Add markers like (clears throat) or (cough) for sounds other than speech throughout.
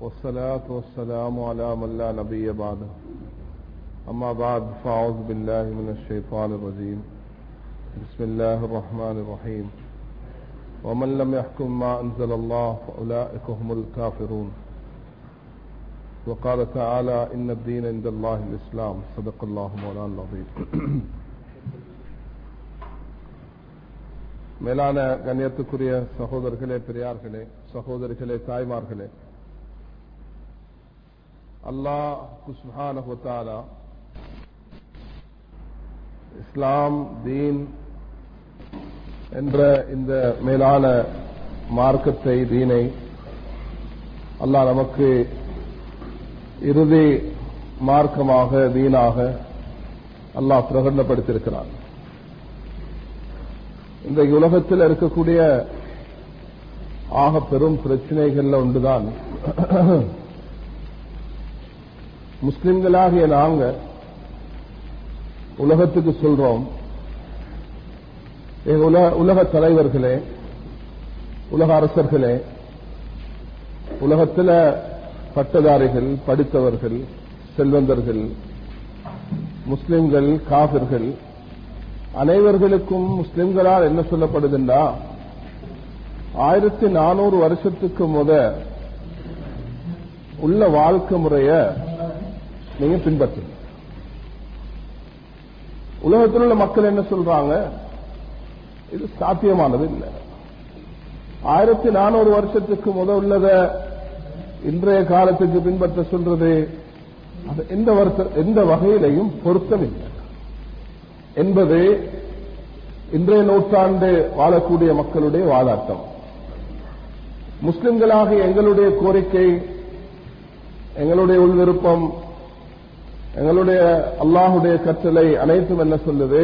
والصلاة والسلام على من لا نبي بعده أما بعد فأعوذ بالله من الشيطان الرجيم بسم الله الرحمن الرحيم ومن لم يحكم ما أنزل الله فأولئك هم الكافرون وقال تعالى إن الدين عند الله الإسلام صدق الله مولانا العظيم மேலான கண்ணியத்துக்குரிய சகோதரர்களே பெரியார்களே சகோதரிகளே தாய்மார்களே அல்லாஹ் சுஹானஹுத்தாலா இஸ்லாம் தீன் என்ற இந்த மேலான மார்க்கத்தை தீனை அல்லாஹ் நமக்கு இறுதி மார்க்கமாக தீனாக அல்லாஹ் பிரகடனப்படுத்தியிருக்கிறான். இந்த உலகத்தில் இருக்கக்கூடிய ஆக பெரும் பிரச்சனைகள்ல ஒன்றுதான். முஸ்லிம்களாகிய நாங்க உலகத்துக்கு சொல்றோம். உலக தலைவர்களே உலக அரசர்களே உலகத்தில் பட்டதாரிகள் படித்தவர்கள் செல்வந்தர்கள் முஸ்லிம்கள் காவிர்கள் அனைவர்களுக்கும் முஸ்லிம்களால் என்ன சொல்லப்படுதுண்டா ஆயிரத்தி நானூறு வருஷத்துக்கு முத உள்ள வாழ்க்கை முறைய நீங்க பின்பற்றுங்க உலகத்தில் உள்ள மக்கள் என்ன சொல்றாங்க? இது சாத்தியமானது இல்லை. ஆயிரத்தி நானூறு வருஷத்துக்கு முத உள்ளத இன்றைய காலத்துக்கு பின்பற்ற சொல்றது அது எந்த எந்த வகையிலையும் பொருத்தமில்லை. என்பது இன்றைய நூற்றாண்டு வாழக்கூடிய மக்களுடைய வாதாட்டம். முஸ்லிம்களாக எங்களுடைய கோரிக்கை எங்களுடைய உள்விருப்பம் எங்களுடைய அல்லாஹுடைய கற்றலை அனைத்தும் என்ன சொல்லுது?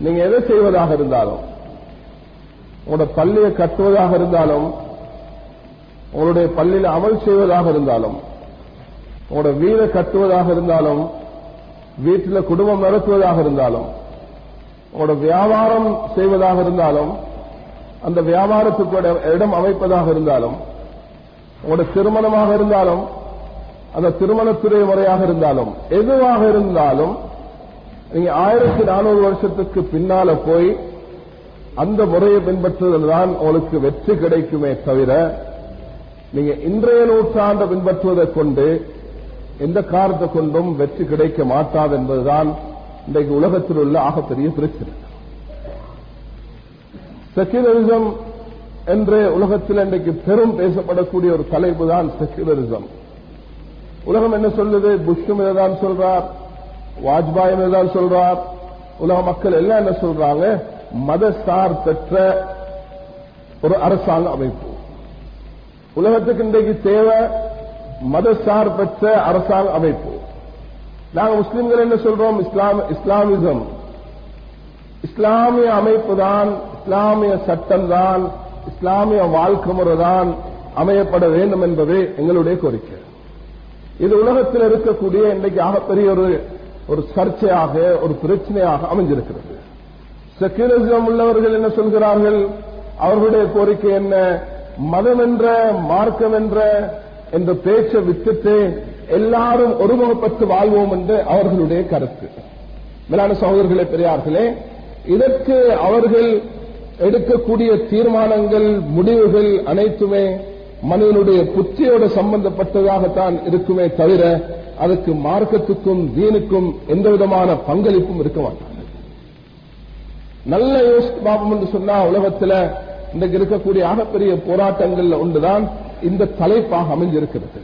நீங்க எதை செய்வதாக இருந்தாலும் உங்களோட பள்ளியை கட்டுவதாக இருந்தாலும் உங்களுடைய பள்ளியில் அமல் செய்வதாக இருந்தாலும் உங்களோட வீடை கட்டுவதாக இருந்தாலும் வீட்டில் குடும்பம் நடத்துவதாக இருந்தாலும் உங்களோட வியாபாரம் செய்வதாக இருந்தாலும் அந்த வியாபாரத்துக்கு இடம் அமைப்பதாக இருந்தாலும் உங்களோட திருமணமாக இருந்தாலும் அந்த திருமணத்துறை முறையாக இருந்தாலும் எதுவாக இருந்தாலும் நீங்க ஆயிரத்தி நானூறு வருஷத்துக்கு பின்னால போய் அந்த முறையை பின்பற்றுவதில் தான் உங்களுக்கு வெற்றி கிடைக்குமே தவிர நீங்க இன்றைய நூற்றாண்டு பின்பற்றுவதை கொண்டு எந்த காரணத்தை கொண்டும் வெற்றி கிடைக்க மாட்டாது என்பதுதான் இன்றைக்கு உலகத்தில் உள்ள ஆகப்பெரிய பிரச்சனை. செக்யூலரிசம் என்று உலகத்தில் இன்றைக்கு பெரும் பேசப்படக்கூடிய ஒரு தலைப்பு தான் செக்யூலரிசம் உலகம் என்ன சொல்லுது? புஷ்டும் தான் சொல்றார். வாஜ்பாயும் தான் சொல்றார். உலக மக்கள் எல்லாம் என்ன சொல்றாங்க? மதசார் பெற்ற ஒரு அரசாங்க அமைப்பு. உலகத்துக்கு இன்றைக்கு தேவை மதசார் பெற்ற அரசாங்க அமைப்பு. நாங்க முஸ்லிம்கள் என்ன சொல்றோம்? இஸ்லாம் இஸ்லாமிசம். இஸ்லாமிய அமைப்பு தான் இஸ்லாமிய சட்டம் தான் இஸ்லாமிய வாழ்க்கை முறை தான் அமையப்பட வேண்டும் என்பதே எங்களுடைய கோரிக்கை. இது உலகத்தில் இருக்கக்கூடிய இன்றைக்கு ஆகப்பெரிய ஒரு ஒரு சர்ச்சையாக ஒரு பிரச்சனையாக அமைஞ்சிருக்கிறது. செக்யூலரிசம் உள்ளவர்கள் என்ன சொல்கிறார்கள்? அவர்களுடைய கோரிக்கை என்ன? மதம் என்ற மார்க்கம் என்ற என்ற பேச்சை விட்டுட்டு எல்லாரும் ஒருமுகப்பட்டு வாழ்வோம் என்று அவர்களுடைய கருத்து. மேலான சகோதரர்களே பெரியார்களே இதற்கு அவர்கள் எடுக்கக்கூடிய தீர்மானங்கள் முடிவுகள் அனைத்துமே மனிதனுடைய புத்தியோடு சம்பந்தப்பட்டதாகத்தான் இருக்குமே தவிர அதுக்கு மார்க்கத்துக்கும் தீனுக்கும் எந்த விதமான பங்களிப்பும் இருக்க மாட்டாங்க. நல்ல யோசித்து பாபம் என்று சொன்னா உலகத்தில் இன்றைக்கு இருக்கக்கூடிய ஆகப்பெரிய போராட்டங்கள்ல ஒன்றுதான் இந்த தலைப்பாக அமைஞ்சிருக்கிறது.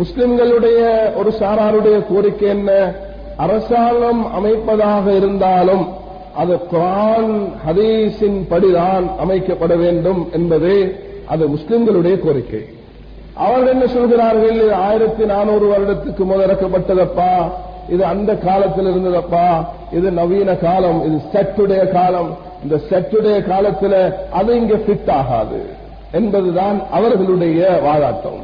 முஸ்லிம்களுடைய ஒரு சாராருடைய கோரிக்கை என்ன? அரசாங்கம் அமைப்பதாக இருந்தாலும் அது குரான் ஹதீஸின் படிதான் அமைக்கப்பட வேண்டும் என்பதே அது முஸ்லிம்களுடைய கோரிக்கை. அவர்கள் என்ன சொல்கிறார்கள்? ஆயிரத்தி நானூறு வருடத்துக்கு முதலக்கப்பட்டதப்பா இது அந்த காலத்தில் இருந்ததப்பா? இது நவீன காலம் இது செட்டுடைய காலம். இந்த செட்டுடைய காலத்தில் அது இங்க ஃபிட் ஆகாது என்பதுதான் அவர்களுடைய வாதாட்டம்.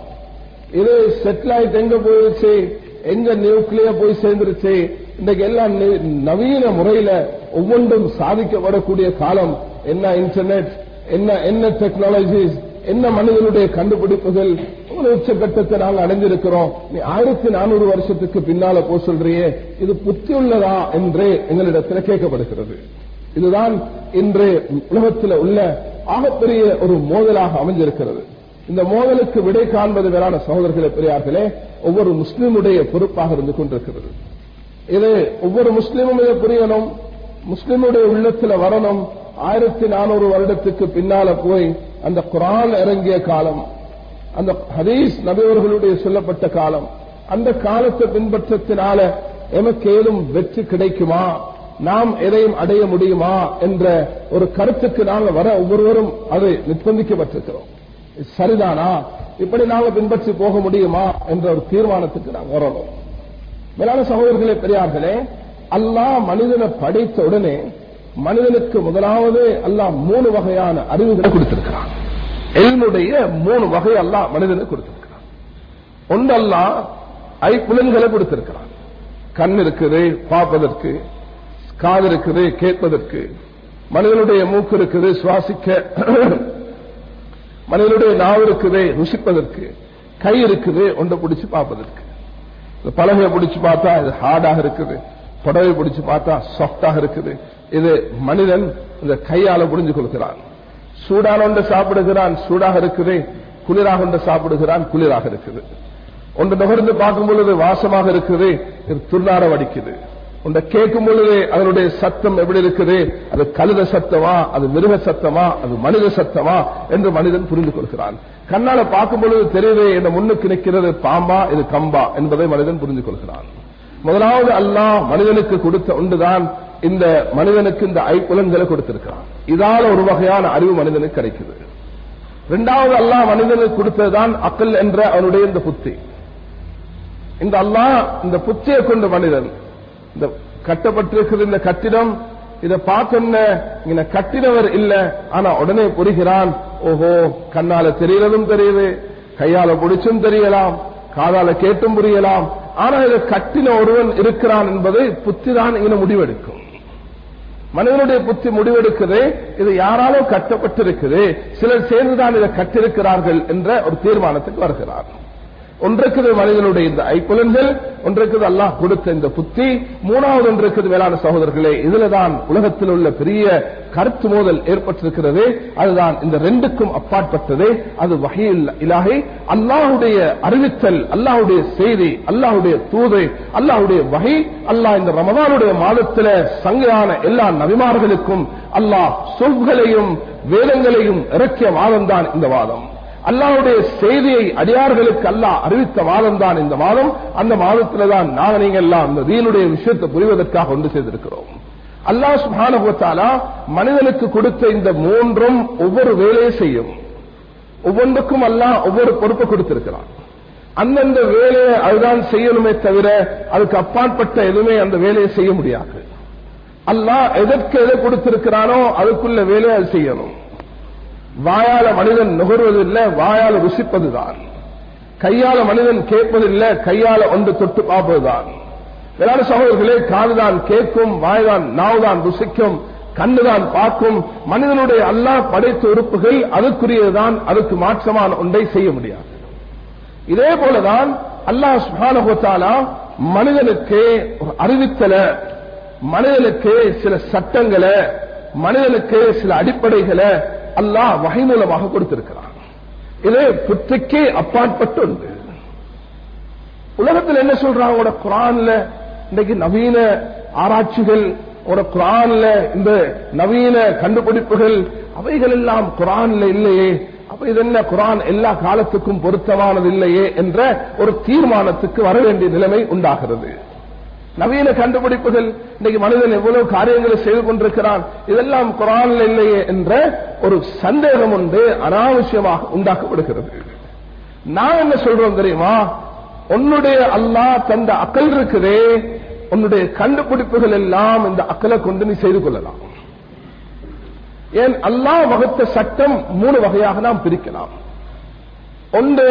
இது செட்டிலைட் எங்க போயிருச்சு? எங்க நியூக்ளியர் போய் சேர்ந்துருச்சு? இன்றைக்கு எல்லாம் நவீன முறையில ஒவ்வொன்றும் சாதிக்கப்படக்கூடிய காலம். என்ன இன்டர்நெட் என்ன என்ன டெக்னாலஜிஸ் என்ன மனிதனுடைய கண்டுபிடிப்புகள்? ஒரு உச்சகட்டத்தை நாங்கள் அடைஞ்சிருக்கிறோம் நீ ஆயிரத்தி நானூறு வருஷத்துக்கு பின்னால போ சொல்றியே. இது புத்தி உள்ளதா என்று எங்களிடத்தில் கேட்கப்படுகிறது. இதுதான் இன்று உலகத்தில் உள்ள ஆகப்பெரிய ஒரு மோதலாக அமைஞ்சிருக்கிறது. இந்த மோதலுக்கு விடை காண்பது வேறான சகோதரர்களை பெரியார்களே ஒவ்வொரு முஸ்லீமுடைய பொறுப்பாக இருந்து கொண்டிருக்கிறது. இது ஒவ்வொரு முஸ்லீமும் இதை புரியணும் முஸ்லிமுடைய உள்ளத்தில் வரணும் ஆயிரத்தி நானூறு வருடத்துக்கு பின்னால போய் அந்த குரான் இறங்கிய காலம் அந்த ஹதீஸ் நபியவர்களுடைய சொல்லப்பட்ட காலம் அந்த காலத்தை பின்பற்றத்தினால எமக்கு ஏதும் வெற்றி கிடைக்குமா? நாம் எதையும் அடைய முடியுமா? என்ற ஒரு கருத்துக்கு நாங்கள் வர ஒவ்வொருவரும் அது நிர்பந்திக்கப்பட்டிருக்கிறோம். சரிதானா? இப்படி நாங்கள் பின்பற்றி போக முடியுமா? என்ற ஒரு தீர்மானத்துக்கு நாங்கள் வரணும். மேலான சகோதரர்களே பெரியார்களே அல்லாஹ் மனிதனை படைத்த உடனே மனிதனுக்கு முதலாவது அல்லாஹ் மூணு வகையான அறிவுகளை கொடுத்திருக்கிறான். எல்முடைய மூணு வகை அல்லாஹ் மனிதனுக்கு கொடுத்திருக்கிறான். ஒன்று அல்லாஹ் ஐப்புலன்களை கொடுத்திருக்கிறான். கண் இருக்குது பார்ப்பதற்கு காது இருக்குது கேட்பதற்கு மனிதனுடைய மூக்கு இருக்குது சுவாசிக்க மனிதனுடைய நாவு இருக்குது ருசிப்பதற்கு கை இருக்குது ஒன்றை பிடிச்சு பார்ப்பதற்கு. பலகையை பிடிச்சு பார்த்தா இது ஹார்டாக இருக்குது. புடவை பிடிச்சு பார்த்தா சாஃப்டாக இருக்குது. இது மனிதன் இந்த கையால புரிஞ்சு கொள்கிறான். சூடான ஒன்று சாப்பிடுகிறான் சூடாக இருக்குது. குளிராக ஒன்று சாப்பிடுகிறான் குளிராக இருக்குது. ஒன்று நுகர்ந்து பார்க்கும் பொழுது வாசமாக இருக்குது. இது துர்நார வடிக்குது. ஒன்றை கேட்கும் பொழுது அதனுடைய சத்தம் எப்படி இருக்குது? அது கழுத சத்தமா? அது மிருக சத்தமா? அது மனித சத்தமா? என்று மனிதன் புரிந்து கொள்கிறான். கண்ணால பார்க்கும் பொழுது தெரியுது என்ன முன்னுக்கு நிற்கிறது பாம்பா இது கம்பா என்பதை மனிதன் புரிந்து கொள்கிறான். முதலாவது அல்லாஹ் மனிதனுக்கு கொடுத்த ஒன்றுதான் இந்த மனிதனுக்கு இந்த ஐப்புலன்களை கொடுத்திருக்கிறான். இதால ஒரு வகையான அறிவு மனிதனுக்கு கிடைக்குது. இரண்டாவது அல்லாஹ் மனிதனுக்கு கொடுத்ததுதான் அக்கல் என்ற அவனுடைய இந்த புத்தி. இந்த அல்லாஹ் இந்த புத்தியை கொண்ட மனிதன் இந்த கட்டப்பட்டிருக்கிற இந்த கட்டிடம் இதை இங்க கட்டினவர் இல்ல ஆனா உடனே புரிகிறான் ஓஹோ கண்ணால தெரியறதும் தெரியுது கையால பிடிச்சும் தெரியலாம் காதால கேட்டும் புரியலாம் ஆனா இதை கட்டின ஒருவன் இருக்கிறான் என்பதை புத்தி தான் இங்கே முடிவெடுக்கும். மனிதனுடைய புத்தி முடிவெடுக்குது இது யாராலும் கட்டப்பட்டிருக்குது சிலர் சேர்ந்துதான் இதை கட்டிருக்கிறார்கள் என்ற ஒரு தீர்மானத்துக்கு வருகிறார்கள் ஒன்றுக்குது மனிதனுடைய இந்த ஐப்புலன்கள் ஒன்றுக்குது அல்லாஹ் கொடுத்த இந்த புத்தி மூணாவது ஒன்றுக்குது மேலான சகோதரர்களே இதுலதான் உலகத்தில் உள்ள பெரிய கருத்து மோதல் ஏற்பட்டிருக்கிறது. அதுதான் இந்த ரெண்டுக்கும் அப்பாற்பட்டது. அது வகையில் இலாகை அல்லாஹுடைய அறிவித்தல் அல்லாஹுடைய செய்தி அல்லாஹுடைய தூது அல்லாஹுடைய வகை அல்லாஹ் இந்த ரமதானுடைய மாதத்தில் சங்கையான எல்லா நபிமார்களுக்கும் அல்லாஹ் சொல்களையும் வேதங்களையும் இறக்கிய மாதம் தான் இந்த வாதம் அல்லாவுடைய செய்தியை அடியார்களுக்கு அல்லாஹ் அறிவித்த மாதம் தான் இந்த மாதம் அந்த மாதத்தில் தான் நாங்கள் நீங்க எல்லாம் இந்த தீனுடைய விஷயத்தை புரிவதற்காக ஒன்று செய்திருக்கிறோம் அல்லாஹ் சுபானுபத்தாலா மனிதனுக்கு கொடுத்த இந்த மூன்றும் ஒவ்வொரு வேலையை செய்யும். ஒவ்வொன்றுக்கும் அல்லாஹ் ஒவ்வொரு பொறுப்பு கொடுத்திருக்கிறான். அந்தந்த வேலையை அதுதான் செய்யணுமே தவிர அதுக்கு அப்பாற்பட்ட எதுவுமே அந்த வேலையை செய்ய முடியாது. அல்லாஹ் எதற்கு எதை கொடுத்திருக்கிறானோ அதுக்குள்ள வேலையை அது செய்யணும். வாயால மனிதன் நுகர்வதில்லை வாயால ருசிப்பதுதான். கையால மனிதன் கேட்பதில்லை கையால ஒன்று தொட்டு பார்ப்பதுதான். வேளாண் சகோதரர்களே காதுதான் கேட்கும் வாய்தான் நாவுதான் ருசிக்கும் கண்ணுதான் பார்க்கும். மனிதனுடைய அல்லாஹ் படைத்த உறுப்புகள் அதுக்குரியதுதான் அதுக்கு மாற்றமான ஒன்றை செய்ய முடியாது. இதே போலதான் அல்லாஹ் சுபானகோத்தாலா மனிதனுக்கு ஒரு அறிவித்தலை மனிதனுக்கு சில சட்டங்களை மனிதனுக்கு சில அடிப்படைகளை அல்லாஹ் வகை மூலமாக கொடுத்திருக்கிறான். இது புத்திக்கு அப்பாற்பட்டு உண்டு. உலகத்தில் என்ன சொல்றாங்க குரான்ல இன்னைக்கு நவீன ஆராய்ச்சிகள் ஒரு குரான்ல இந்த நவீன கண்டுபிடிப்புகள் அவைகள் எல்லாம் குரான்ல இல்லையே. அப்ப இது என்ன? குரான் எல்லா காலத்துக்கும் பொருத்தமானது இல்லையே என்ற ஒரு தீர்மானத்துக்கு வர வேண்டிய நிலைமை உண்டாகிறது. நவீன கண்டுபிடிப்புகள் இன்னைக்கு மனிதன் எவ்வளவு காரியங்களை செய்து கொண்டிருக்கிறான் இதெல்லாம் குரான் இல்லையே என்ற ஒரு சந்தேகம் ஒன்று அனாவசியமாக உண்டாக்கப்படுகிறது. நான் என்ன சொல்றோம் தெரியுமா? உன்னுடைய அல்லாஹ் தந்த அக்கல் இருக்குதே உன்னுடைய கண்டுபிடிப்புகள் எல்லாம் இந்த அக்கலை கொண்டு நீ செய்து கொள்ளலாம். ஏன்? அல்லாஹ் வகுத்த சட்டம் மூணு வகையாக நாம் பிரிக்கலாம். ஒன்று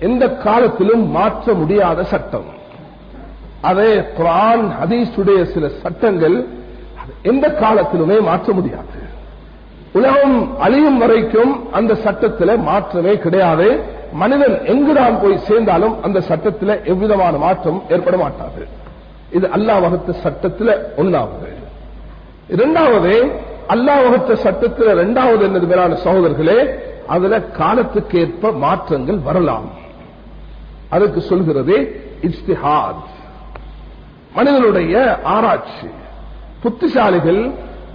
எந்த காலத்திலும் மாற்ற முடியாத சட்டம். அதே குரான் ஹதீஸுடைய சில சட்டங்கள் எந்த காலத்திலுமே மாற்ற முடியாது. உலகம் அழியும் வரைக்கும் அந்த சட்டத்தில் மாற்றமே கிடையாது. மனிதன் எங்குதான் போய் சேர்ந்தாலும் அந்த சட்டத்தில் எவ்விதமான மாற்றம் ஏற்பட மாட்டாது இது அல்லாஹ் சட்டத்தில் ஒன்றாவது இரண்டாவது அல்லாஹ் சட்டத்தில் இரண்டாவது என்னது மேலான சகோதரர்களே அதுல காலத்துக்கு ஏற்ப மாற்றங்கள் வரலாம். அதுக்கு சொல்கிறது இஸ்திஹாத் மனிதனுடைய ஆராய்ச்சி. புத்திசாலிகள்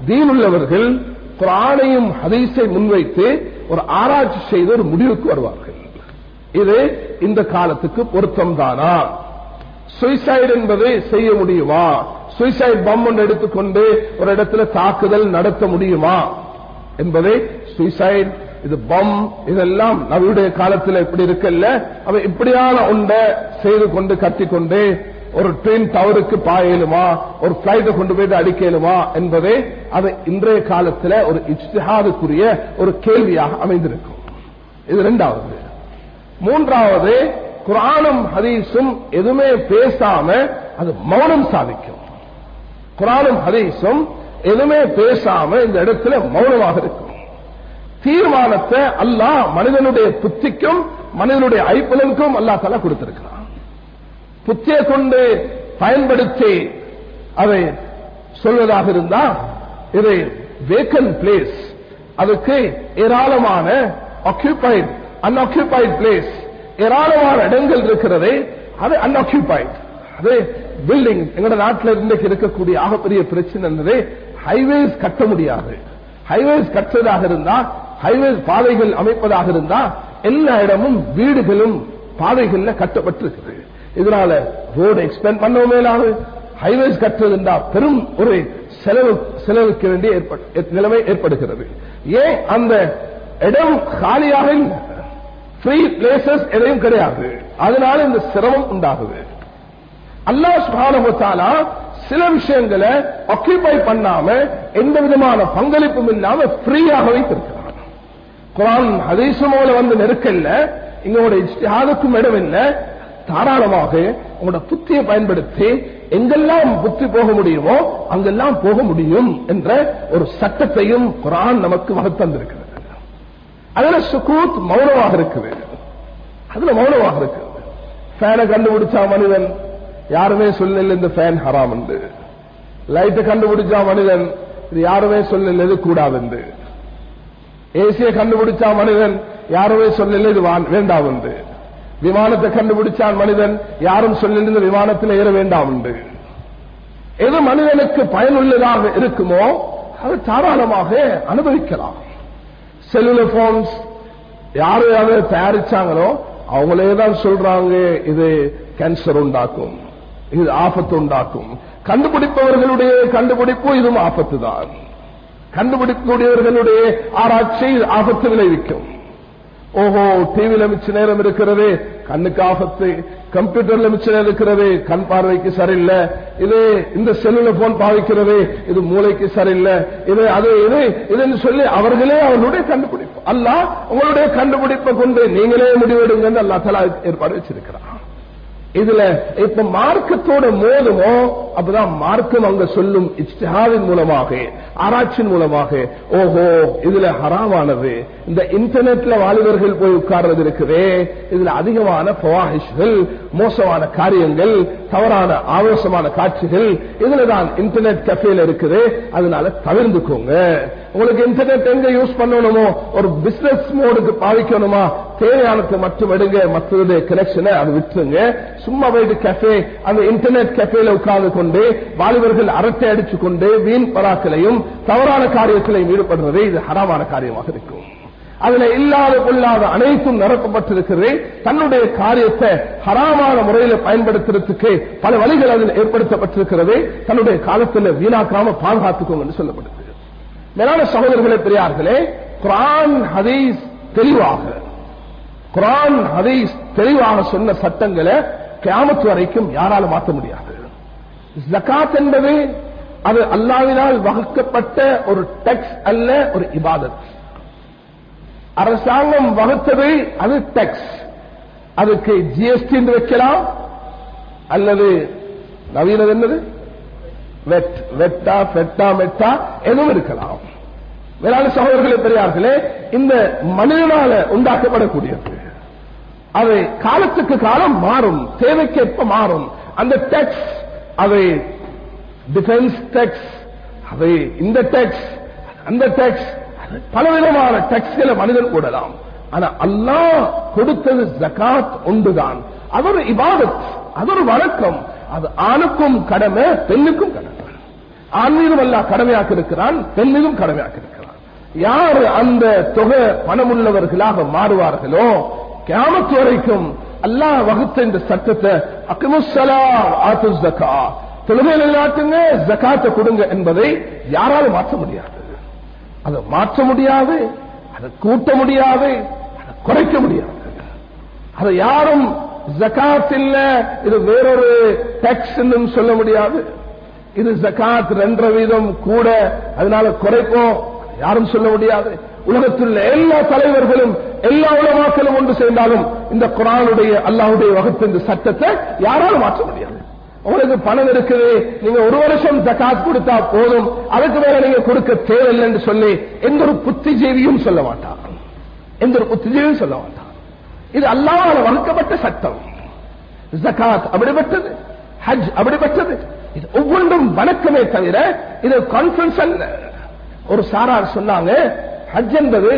தீனுள்ளவர்கள் குரானையும் ஹதீஸை முன்வைத்து ஒரு ஆராய்ச்சி செய்து ஒரு முடிவுக்கு வருவார்கள். இது இந்த காலத்துக்கு பொருத்தம் தானா சுயசைடு என்பதை செய்ய முடியுமா? சுயசைட் பம் ஒன்று எடுத்துக்கொண்டு ஒரு இடத்துல தாக்குதல் நடத்த முடியுமா? என்பதை சுயசைட் இது பம் இதெல்லாம் நம்முடைய காலத்தில் இப்படி இருக்கல்ல? அவன் இப்படியான ஒன்றை செய்து கொண்டு கத்திக்கொண்டு ஒரு ட்ரெயின் டவருக்கு பாயலுமா? ஒரு பிளைட்டை கொண்டு போய் அடிக்கலுமா? என்பதே அது இன்றைய காலத்தில் ஒரு இஷ்டிஹாதுக்குரிய ஒரு கேள்வியாக அமைந்திருக்கும். இது இரண்டாவது. மூன்றாவது குரானும் ஹதீஸும் எதுவுமே பேசாம அது மௌனம் சாதிக்கும். குரானும் ஹதீஸும் எதுவுமே பேசாம இந்த இடத்துல மௌனமாக இருக்கும். தீர்மானத்தை அல்லாஹ் மனிதனுடைய புத்திக்கும் மனிதனுடைய ஐப்பலனுக்கும் அல்லாஹ் தலா கொடுத்திருக்கிறான். புத்தியை கொண்டு பயன்படுத்தி அதை சொல்வதாக இருந்தா இது வேக்கன் பிளேஸ் அதுக்கு ஏராளமான ஆக்கியூபைட் அன்ஆக்கியூபைட் பிளேஸ் ஏராளமான இடங்கள் இருக்கிறது அது அன்ஆக்கியூபைட் அது பில்டிங் எங்களோட நாட்டில் இன்றைக்கு இருக்கக்கூடிய ஆகப்பெரிய பிரச்சனை என்பது ஹைவேஸ் கட்ட முடியாது. ஹைவேஸ் கட்டுவதாக இருந்தா ஹைவேஸ் பாதைகள் அமைப்பதாக இருந்தா எல்லா இடமும் வீடுகளும் பாதைகள்ல கட்டப்பட்டிருக்குது. இதனால ரோடு எக்ஸ்பிளைன் பண்ணவும் இல்லாமல் ஹைவேஸ் கட்டுறதுண்டா பெரும் ஒரு செலவு செலவுக்கு வேண்டிய நிலைமை ஏற்படுகிறது. ஏன் அந்த இடம் காலியாக ஃப்ரீ பிளேசஸ் எதையும் கிடையாது. அதனால இந்த சிரமம் உண்டாகுது. அல்லாஹ் சுபானபத்தாலா சில விஷயங்களை ஆக்கியபை பண்ணாம எந்த விதமான பங்களிப்பும் இல்லாம ஃப்ரீயாக வைத்திருக்கிறான். குரான் ஹதீசுமோல வந்து நெருக்கல்ல இங்கோட இஷ்டிஹாதுக்கும் இடம் இல்லை. தாராளமாக உங்களோட புத்தியை பயன்படுத்தி எங்கெல்லாம் புத்தி போக முடியுமோ அங்கெல்லாம் போக முடியும் என்ற ஒரு சட்டத்தையும் குரான் நமக்கு வகுத்தந்திருக்கிறது அதுல சுக்கூத் மௌனமாக இருக்குது. அதுல மௌனமாக இருக்குது. ஃபேனை கண்டுபிடிச்சா மனிதன். யாருமே சொல்லல இந்த ஃபேன் ஹராம் என்று. லைட்டை கண்டுபிடிச்சா மனிதன். இது யாருமே சொல்லல இது கூடாது என்று. ஏசியை கண்டுபிடிச்சா மனிதன். யாருமே சொல்லல இது வேண்டாம் என்று. விமானத்தை கண்டுபிடிச்சான் மனிதன். யாரும் சொல்லிருந்த விமானத்தில் ஏற வேண்டாம் என்று. எது மனிதனுக்கு பயனுள்ளதாக இருக்குமோ அது தாராளமாக அனுபவிக்கலாம். செல்லுலர் போன்ஸ் யாரு அதை தயாரிச்சாங்களோ அவங்களே தான் சொல்றாங்க இது கேன்சர் உண்டாக்கும் இது ஆபத்து உண்டாக்கும். கண்டுபிடிப்பவர்களுடைய கண்டுபிடிப்பு இதுவும் ஆபத்து தான் கண்டுபிடிக்கக்கூடியவர்களுடைய ஆராய்ச்சி ஆபத்து விளைவிக்கும். ஓஹோ டிவியில மிச்ச நேரம் இருக்கிறது கண்ணுக்கு ஆபத்து கம்ப்யூட்டர்ல மிச்ச நேரம் இருக்கிறது கண் பார்வைக்கு சரியில்லை. இது இந்த செல்லுல போன் பாவிக்கிறது இது மூளைக்கு சரியில்லை. இது அது இது இதுன்னு சொல்லி அவர்களே அவர்களுடைய கண்டுபிடிப்பு. அல்ல உங்களுடைய கண்டுபிடிப்பை கொண்டு நீங்களே முடிவெடுங்க அல்லா தலா ஏற்பாடு வச்சிருக்கிறான். இதுல இப்ப மார்க்கத்தோட மோதுமோ அப்பதான் மார்க்கம் அங்க சொல்லும் இஷ்டிஹாவின் மூலமாக ஆராய்ச்சியின் மூலமாக ஓஹோ இதுல ஹராமானது. இந்த இன்டர்நெட்ல வாலிபர்கள் போய் உட்கார்றது இருக்குதே. இதுல அதிகமான பவாஹிஷ்கள் மோசமான காரியங்கள் தவறான ஆவேசமான காட்சிகள் இதுலதான் இன்டர்நெட் கஃபேல இருக்குது. அதனால தவிர்த்துக்கோங்க உங்களுக்கு இன்டர்நெட் எங்க யூஸ் பண்ணணுமோ ஒரு பிசினஸ் மோடுக்கு பாவிக்கணுமா? தேவையானது மட்டும் எடுங்க மற்றது கனெக்ஷனை அது விட்டுருங்க. சும்மா போயிட்டு கஃபே அந்த இன்டர்நெட் கஃபேல உட்கார்ந்து கொண்டு வாலிபர்கள் அரட்டை அடிச்சு கொண்டு வீண் பராக்களையும் தவறான காரியத்திலையும் ஈடுபடுறது இது ஹராமான காரியமாக இருக்கும். அதுல இல்லாத கொள்ளாத அனைத்தும் நிரப்பப்பட்டிருக்கிறது. தன்னுடைய காரியத்தை ஹராமான முறையில் பயன்படுத்துறதுக்கு பல வழிகள் அதில் ஏற்படுத்தப்பட்டிருக்கிறது. தன்னுடைய காலத்தில் வீணாக்காம பாதுகாத்துக்கும் என்று சொல்லப்படுது. மேலான சகோதரர்களே பெரியார்களே குரான் ஹதீஸ் தெளிவாக குரான் ஹதீஸ் தெளிவாக சொன்ன சட்டங்களை கியாமத்து வரைக்கும் யாராலும் மாற்ற முடியாது. ஜக்காத் என்பது அது அல்லாவினால் வகுக்கப்பட்ட ஒரு டெக்ஸ் அல்ல ஒரு இபாதத். அரசாங்கம் வகுத்தது அது டெக்ஸ் அதுக்கு ஜிஎஸ்டி வைக்கலாம் அல்லது நவீனது என்னது? வெட் வெட்டா பெட்டா மெட்டா எதுவும் இருக்கலாம். வேளாண் சகோதரர்களே பெரியார்களே இந்த மனிதனால உண்டாக்கப்படக்கூடியது. அது காலத்துக்கு காலம் மாறும் தேவைக்கேற்ப மாறும். அந்த டெக்ஸ் அவை டிஃபென்ஸ் டெக்ஸ் அவை இந்த டெக்ஸ் அந்த டெக்ஸ் பலவிதமான டெக்ஸ்களை மனிதன் கூடலாம் ஆனா அல்லாஹ் கொடுத்தது ஜகாத் ஒன்றுதான் அது ஒரு இபாதத் அது ஒரு வழக்கம் அது ஆணுக்கும் கடமை பெண்ணுக்கும் கடமை. ஆண் மீதும் அல்ல கடமையாக்க இருக்கிறான் பெண் மீதும் இருக்கிறான். யார் அந்த தொகை பணமுள்ளவர்களாக மாறுவார்களோ கியாமத்து வரைக்கும் அல்லாஹ் வகுத்த இந்த சட்டத்தை அக்கிமுசலா ஆத்து ஜக்கா தொழுகையில் இல்லாட்டுங்க ஜக்காத்தை கொடுங்க என்பதை யாராலும் மாற்ற முடியாது. அதை மாற்ற முடியாது அதை கூட்ட முடியாது அதை குறைக்க முடியாது. அதை யாரும் ஜகாத் இல்ல. இது வேறொரு டாக்ஸ் சொல்ல முடியாது. இது ஜகாத் ரெண்டரை வீதம் கூட. அதனால குறைப்போம் யாரும் சொல்ல முடியாது. உலகத்தில் உள்ள எல்லா தலைவர்களும் எல்லா உலமாக்களும் ஒன்று சேர்ந்தாலும் இந்த குரானுடைய அல்லாவுடைய வகுப்பு இந்த சட்டத்தை யாராலும் மாற்ற முடியாது. உங்களுக்கு பணம் இருக்குது. நீங்க ஒரு வருஷம் ஜகாத் கொடுத்தா போதும். அதுக்கு மேல நீங்க கொடுக்க தேவையில்லை என்று சொல்லி எந்த ஒரு புத்திஜீவியும் சொல்ல மாட்டான் எந்த ஒரு புத்திஜீவியும் சொல்ல மாட்டான் இது அல்லாவால் வகுக்கப்பட்ட சட்டம். ஜகாத் அப்படிப்பட்டது ஹஜ் அப்படிப்பட்டது இது ஒவ்வொன்றும் வணக்கமே தவிர இது கான்பரன்ஸ் அல்ல. ஒரு சாரார் சொன்னாங்க ஹஜ் என்பது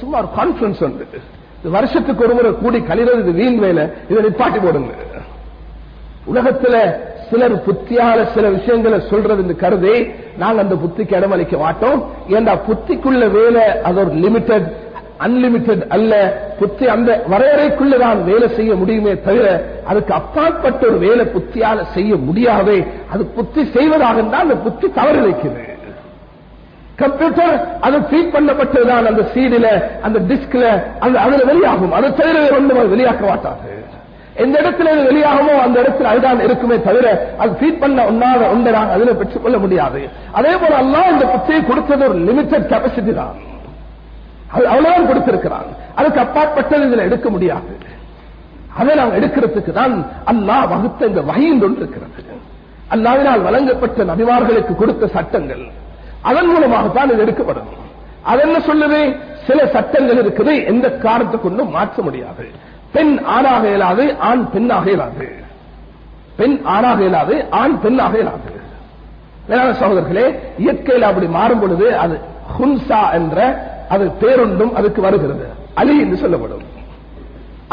சும்மா ஒரு கான்பரன்ஸ் வந்து வருஷத்துக்கு ஒரு முறை கூடி கழிறது இது வீண் வேலை. இதை நிப்பாட்டி போடுங்க. உலகத்துல சிலர் புத்தியால சில விஷயங்களை சொல்றது என்று கருதி நாங்க அந்த புத்திக்கு இடமளிக்க மாட்டோம். ஏண்டா புத்திக்குள்ள வேலை அது ஒரு லிமிடெட் அன்லிமிட்டெட் அல்ல. புத்தி அந்த வரையறைக்குள்ளதான் வேலை செய்ய முடியுமே தவிர அதுக்கு அப்பாற்பட்ட ஒரு வேலை புத்தியால செய்ய முடியாதே அது புத்தி செய்வதாக இருந்தால் அந்த புத்தி தவறு வைக்குது கம்ப்யூட்டர் அது ஃபீட் பண்ணப்பட்டதுதான் அந்த சீடில அந்த டிஸ்க்ல அந்த அதுல வெளியாகும். அது தவிர ஒன்றும் வெளியாக்க மாட்டாது. எந்த இடத்துல இது வெளியாகுமோ அந்த இடத்துல அதுதான் இருக்குமே தவிர அது ஃபீட் பண்ண ஒன்னாத ஒன்றை அதுல பெற்றுக் பெற்றுக்கொள்ள முடியாது. அதே போல அல்லா இந்த புத்தியை கொடுத்தது ஒரு லிமிடெட் கெபாசிட்டி தான். அவ்வளவுதான் கொடுத்திருக்கிறான். அதுக்கு அப்பாற்பட்டது இதுல எடுக்க முடியாது. அதை நாம் எடுக்கிறதுக்கு தான் அல்லாஹ் வகுத்த இந்த வகையின் ஒன்று இருக்கிறது. அல்லாவினால் வழங்கப்பட்ட நபிமார்களுக்கு கொடுத்த சட்டங்கள். அதன் மூலமாகத்தான் இது எடுக்கப்படும். அது என்ன சொல்லுது? சில சட்டங்கள் இருக்குது. எந்த காரணத்தை கொண்டும் மாற்ற முடியாது. பெண் ஆணாக இயலாது ஆண் பெண்ணாக இயலாது. பெண் ஆணாக இயலாது ஆண் பெண்ணாக இயலாது. வேளாண் சகோதரர்களே இயற்கையில் அப்படி மாறும் பொழுது அது ஹுன்சா என்ற அது பேரொன்றும் அதுக்கு வருகிறது. அலி என்று சொல்லப்படும்.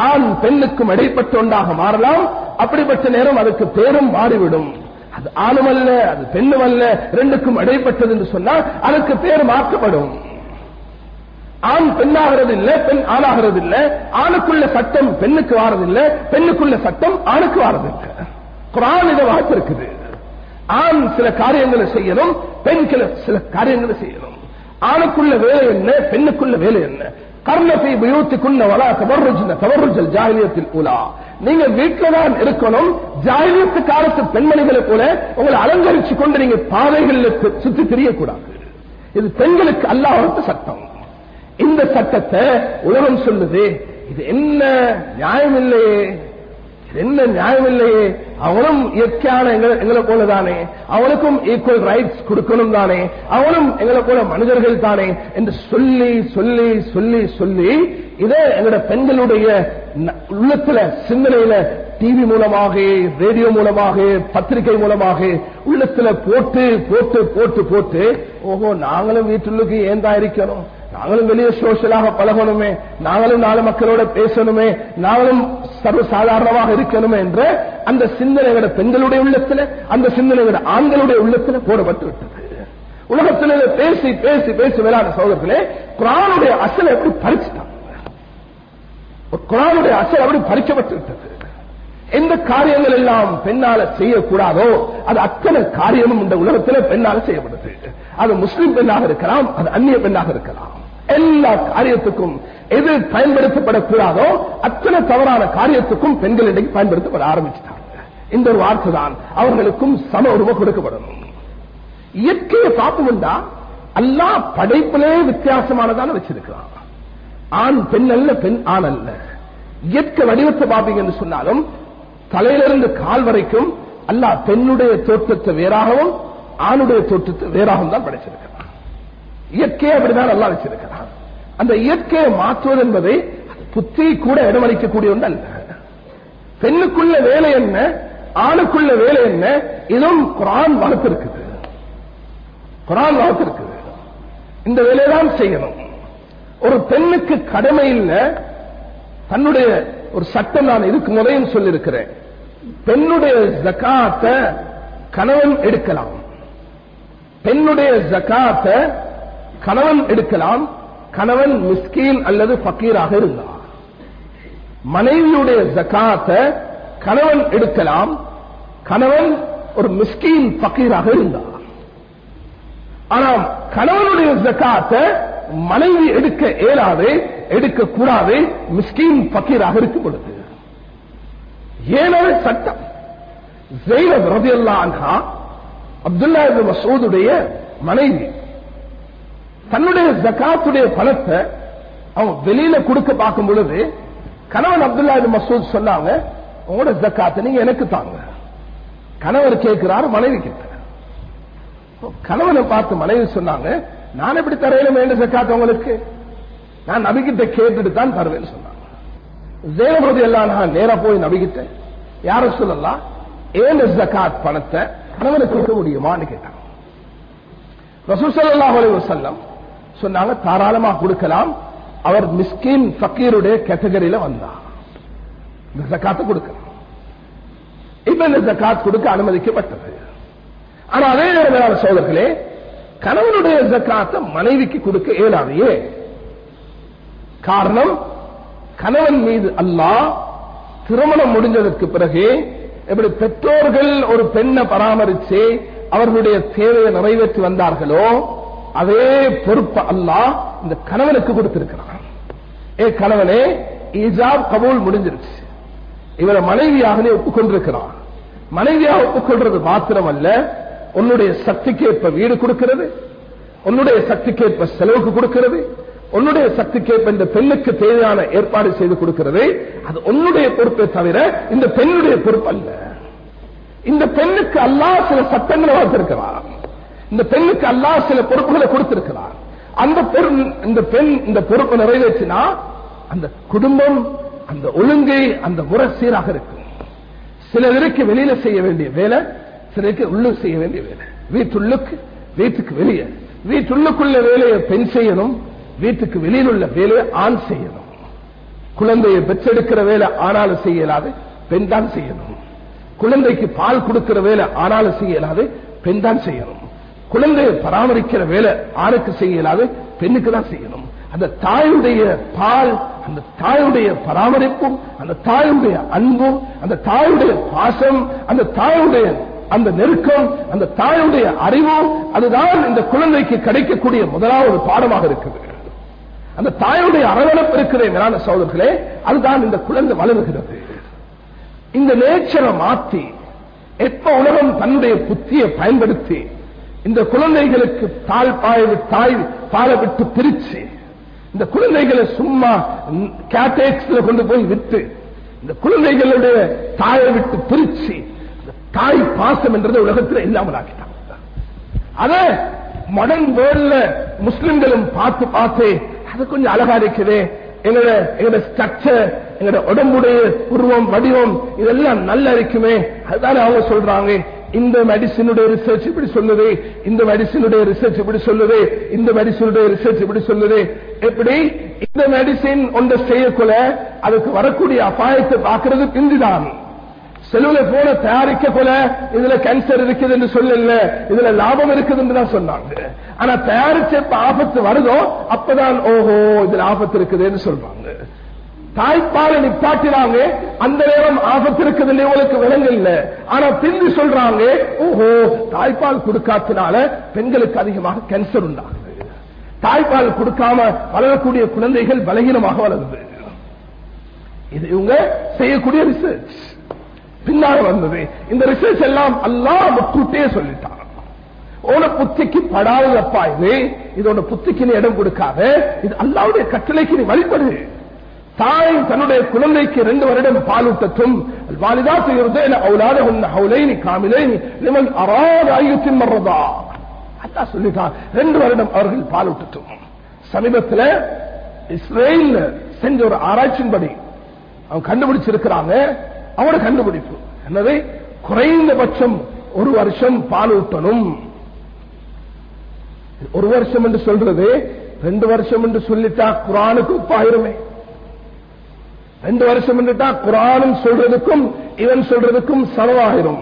ஆண் பெண்ணுக்கும் இடைப்பட்ட ஒன்றாக மாறலாம். அப்படிப்பட்ட நேரம் அதுக்கு பேரும் மாறிவிடும். அது ஆணும் அல்ல அது பெண்ணும் அல்ல ரெண்டுக்கும் இடைப்பட்டது என்று சொன்னால் அதுக்கு பேர் மாற்றப்படும். ஆண் பெண்ணாகிறது இல்லை பெண் ஆணாகிறது இல்லை ஆணுக்குள்ள சட்டம் பெண்ணுக்கு வாரதில்லை பெண்ணுக்குள்ள சட்டம் ஆணுக்கு வாரதில்லை. குரான் இதை வாய்ப்பிருக்குது ஆண் சில காரியங்களை செய்யணும் பெண் சில காரியங்களை செய்யணும். ஆணுக்குள்ள வேலை என்ன பெண்ணுக்குள்ள வேலை என்ன? கர்ணத்தை உபயோகித்துக்குள்ள வளா தவறுஜின தவறுஜல் ஜாகிலியத்தில் உலா நீங்க வீட்டில தான் இருக்கணும் ஜாகிலியத்து காலத்து பெண்மணிகளை போல உங்களை அலங்கரிச்சு கொண்டு நீங்க பாதைகளில் சுத்தி தெரியக்கூடாது. இது பெண்களுக்கு அல்லாஹ் சட்டம். இந்த சட்டத்தை உலகம் சொல்லுது இது என்ன நியாயம் இல்லையே என்ன நியாயம் இல்லையே அவனும் இயற்கையான எங்களை போல தானே அவனுக்கும் ஈக்குவல் ரைட்ஸ் கொடுக்கணும் தானே. அவனும் எங்களை போல மனிதர்கள் தானே என்று சொல்லி சொல்லி சொல்லி சொல்லி இதை எங்களோட பெண்களுடைய உள்ளத்துல சிந்தனையில டிவி மூலமாக ரேடியோ மூலமாக பத்திரிகை மூலமாக உள்ளத்துல போட்டு போட்டு போட்டு போட்டு ஓஹோ நாங்களும் வீட்டுள்ளுக்கு ஏன் தான் இருக்கணும். நாங்களும் வெளியே சோசியலாக பழகணுமே நாங்களும் நாலு மக்களோட பேசணுமே நாங்களும் சர்வசாதாரணமாக இருக்கணுமே என்ற அந்த சிந்தனைகளை பெண்களுடைய உள்ளத்துல அந்த சிந்தனைகளை ஆண்களுடைய உள்ளத்துல போடப்பட்டு விட்டது. உலகத்தில் பேசி பேசி பேசி விளையாட சோகத்திலே குரானுடைய அசல் எப்படி பறிச்சுட்டாங்க? குரானுடைய அசல் அப்படி பறிக்கப்பட்டு விட்டது? எந்த காரியங்கள் எல்லாம் பெண்ணால செய்யக்கூடாதோ அது அத்தனை காரியமும் இந்த உலகத்தில் பெண்ணால செய்யப்படுது அது முஸ்லிம் பெண்ணாக இருக்கலாம் அது அந்நிய பெண்ணாக இருக்கலாம். எல்லா காரியத்துக்கும் எது பயன்படுத்தப்படக்கூடாதோ அத்தனை தவறான காரியத்துக்கும் பெண்கள் இன்றைக்கு பயன்படுத்தப்பட ஆரம்பிச்சிட்டாங்க. இந்த ஒரு வார்த்தை தான். அவர்களுக்கும் சம உரிமை கொடுக்கப்படணும். இயற்கையை பார்ப்போம்டா அல்லா படைப்பிலே வித்தியாசமானதான வச்சிருக்கிறான். ஆண் பெண் அல்ல பெண் ஆண் அல்ல. இயற்கை வடிவத்தை பார்ப்பீங்கன்னு சொன்னாலும் தலையிலிருந்து கால் வரைக்கும் அல்லா பெண்ணுடைய தோற்றத்தை வேறாகவும் ஆணுடைய தோற்றத்தை வேறாகவும் தான் படைச்சிருக்கிறான். இயற்கையை அப்படிதான் நல்லா வச்சிருக்கிறான். அந்த இயற்கையை மாற்றுவது என்பதை புத்தி கூட இடமளிக்கக்கூடிய ஒன்று அல்ல. பெண்ணுக்குள்ள வேலை என்ன? ஆணுக்குள்ள வேலை என்ன? இதுவும் குரான் வளர்த்திருக்குது குரான் வளர்த்திருக்குது இந்த வேலையை தான் செய்யணும். ஒரு பெண்ணுக்கு கடமை இல்ல. தன்னுடைய ஒரு சட்டம் நான் இதுக்கு முறையும் சொல்லியிருக்கிறேன். பெண்ணுடைய ஜக்காத்த கணவன் எடுக்கலாம். பெண்ணுடைய ஜக்காத்த கணவன் எடுக்கலாம் கணவன் மிஸ்கீன் அல்லது பக்கீராக இருந்தார். மனைவியுடைய ஜக்காத்த கணவன் எடுக்கலாம் கணவன் ஒரு மிஸ்கீன் பக்கீராக இருந்தார். ஆனால் கணவனுடைய ஜக்காத்த மனைவி எடுக்க இயலாது எடுக்க கூடாது மிஸ்கீன் பக்கீராக இருக்கும் பொழுது. ஏனவே சட்டம். ஜெயினப் ரதியல்லாஹு அன்ஹா அப்துல்லா மசூதுடைய மனைவி தன்னுடைய ஜக்காத்துடைய பணத்தை அவன் வெளியில கொடுக்க பார்க்கும் பொழுது கணவன் அப்துல்லா மசூத் சொன்னாங்க உங்களோட ஜக்காத்தை நீங்க எனக்கு தாங்க. கணவர் கேட்கிறார் மனைவி கிட்ட கணவனை பார்த்து மனைவி சொன்னாங்க நான் எப்படி தரையில வேண்டிய ஜக்காத்து உங்களுக்கு? நான் நபிக்கிட்ட கேட்டுட்டு தான் தருவேன்னு சொன்னாங்க. ஜெயபிரதி எல்லாம் நான் நேரா போய் நபிக்கிட்ட யார சொல்லலாம் ஏன் ஜக்காத் பணத்தை கணவனுக்கு கொடுக்க முடியுமான்னு கேட்டாங்க. ரசூல் ஸல்லல்லாஹு அலைஹி சொன்னாங்க தாராளமா கொடுக்கலாம். அவர் மிஸ்கின் ஃபக்கீருடைய கேட்டகரியில வந்தார். இந்த ஜக்காத்து கொடுக்கலாம் இப்ப இந்த ஜக்காத் கொடுக்க அனுமதிக்கப்பட்டது. ஆனா அதே நேரம் சோழர்களே கணவனுடைய ஜக்காத்தை மனைவிக்கு கொடுக்க இயலாதையே காரணம் கணவன் மீது அல்லாஹ் திருமணம் முடிஞ்சதற்கு பிறகு எப்படி பெற்றோர்கள் ஒரு பெண்ணை பராமரிச்சு அவர்களுடைய தேவையை நிறைவேற்றி வந்தார்களோ அதே பொறுப்பு அல்லாஹ் இந்த கணவனுக்கு கொடுத்திருக்கிறான். ஏ கணவனே இஜாப் கபூல் முடிஞ்சிருச்சு. இவரை மனைவியாக ஒப்புக்கொண்டிருக்கிறான். மனைவியாக ஒப்புக்கொள்றது அல்ல உன்னுடைய சக்திக்கேற்ப வீடு கொடுக்கிறது உன்னுடைய சக்திக்கேற்ப செலவுக்கு கொடுக்கிறது உன்னுடைய சக்திக்கேற்ப இந்த பெண்ணுக்கு தேவையான ஏற்பாடு செய்து கொடுக்கிறது அது உன்னுடைய பொறுப்பை தவிர இந்த பெண்ணுடைய பொறுப்பு அல்ல இந்த பெண்ணுக்கு அல்லா சில சட்டங்களை வளர்த்திருக்கிறார் இந்த பெண்ணுக்கு அல்லாஹ் சில பொறுப்புகளை கொடுத்திருக்கிறார். அந்த இந்த பெண் இந்த பொறுப்பை நிறைவேற்றினா அந்த குடும்பம் அந்த ஒழுங்கை அந்த முறை சீராக இருக்கும். சிலருக்கு வெளியில செய்ய வேண்டிய வேலை சிலருக்கு உள்ள செய்ய வேண்டிய வேலை. வீட்டுள்ளுக்கு வீட்டுக்கு வெளியே. வீட்டுள்ளுக்குள்ள வேலையை பெண் செய்யணும் வீட்டுக்கு வெளியில் உள்ள வேலையை ஆண் செய்யணும். குழந்தையை பெற்றெடுக்கிற வேலை ஆனாலும் செய்யலாது பெண் தான் செய்யணும். குழந்தைக்கு பால் கொடுக்கிற வேலை ஆனாலும் செய்யலாது பெண் தான் செய்யணும். குழந்தையை பராமரிக்கிற வேலை ஆணுக்கு செய்யலாது பெண்ணுக்கு தான் செய்யணும். அந்த தாயுடைய பால் அந்த தாயுடைய பராமரிப்பும் அந்த தாயுடைய அன்பும் அந்த தாயுடைய பாசம் அந்த தாயுடைய அந்த நெருக்கம் அந்த தாயுடைய அறிவும் அதுதான் இந்த குழந்தைக்கு கிடைக்கக்கூடிய முதலாவது பாடமாக இருக்குது. அந்த தாயுடைய அரவணைப்பு இருக்கிற மேலான சகோதரர்களே அதுதான் இந்த குழந்தை வளருகிறது. இந்த நேச்சரை மாத்தி எப்ப உலகம் தன்னுடைய புத்தியை பயன்படுத்தி இந்த குழந்தைகளுக்கு தாழ் பாய தாய் பாலை விட்டு பிரிச்சு இந்த குழந்தைகளை சும்மா கேட்டேக்ஸ்ல கொண்டு போய் விட்டு இந்த குழந்தைகளுடைய தாயை விட்டு பிரிச்சு தாய் பாசம் என்றதை உலகத்தில் இல்லாமல் ஆக்கிட்டாங்க அத மடன் வேர்ல முஸ்லிம்களும் பார்த்து பார்த்து அது கொஞ்சம் அழகா இருக்குது எங்களோட எங்களோட ஸ்ட்ரக்சர் எங்களோட உடம்புடைய உருவம் வடிவம் இதெல்லாம் நல்லா இருக்குமே. அதுதானே அவங்க சொல்றாங்க. இந்த மெடிசினுடைய ரிசர்ச் இப்படி சொல்லுது. இந்த மெடிசினுடைய ரிசர்ச் இப்படி சொல்லுது. இந்த மெடிசினுடைய ரிசர்ச் இப்படி சொல்லுது. எப்படி? இந்த மெடிசின் ஒன்றை செய்யக்குள்ள அதுக்கு வரக்கூடிய அபாயத்தை பார்க்கறது பிந்துதான். செல்லுல போன தயாரிக்க போல இதுல கேன்சர் இருக்குது என்று சொல்லல இதுல லாபம் இருக்குது என்று தான் சொன்னாங்க. ஆனா தயாரிச்ச ஆபத்து வருதோ அப்பதான் ஓஹோ இதுல ஆபத்து இருக்குதுன்னு சொல்றாங்க தாய்ப்பாலை நிப்பாட்டினாங்க அந்த நேரம் ஆபத்து இருக்குது உங்களுக்கு விலங்கு இல்ல. ஆனா பிந்தி சொல்றாங்க ஓஹோ தாய்ப்பால் கொடுக்காதனால பெண்களுக்கு அதிகமாக கேன்சர் உண்டாகுது. தாய்ப்பால் கொடுக்காம வளரக்கூடிய குழந்தைகள் பலகீனமாக வளருது. இது இவங்க செய்யக்கூடிய ரிசர்ச் பின்னால வந்தது. இந்த ரிசர்ச் எல்லாம் அல்லாஹ் முக்கூட்டே சொல்லிட்டான். உன புத்திக்கு படாதப்பா இது. இதோட புத்திக்கு நீ இடம் கொடுக்காத. இது அல்லாவுடைய கட்டளைக்கு நீ வழிபடு. தாய் தன்னுடைய குழந்தைக்கு ரெண்டு வருடம் பாலூட்டத்தும் வாலிதா செய்யறது அவுலாத உன்ன ஹவுலைனி காமிலைனி நிமல் அறாத ஐயத்தின் மறதா அல்லா சொல்லிட்டான் ரெண்டு வருடம் அவர்கள் பாலூட்டத்தும் சமீபத்தில் இஸ்ரேல் செஞ்ச ஒரு ஆராய்ச்சியின்படி அவன் கண்டுபிடிச்சிருக்கிறாங்க. அவனை கண்டுபிடிப்பு. என்னது குறைந்தபட்சம் ஒரு வருஷம் பால் ஊட்டணும். ஒரு வருஷம் என்று சொல்றது ரெண்டு வருஷம் என்று சொல்லிட்டா குரானுக்கு உப்பாயிருமே ரெண்டு வருஷம் என்றுட்டா குரானும் சொல்றதுக்கும் இவன் சொல்றதுக்கும் சமமாயிரும்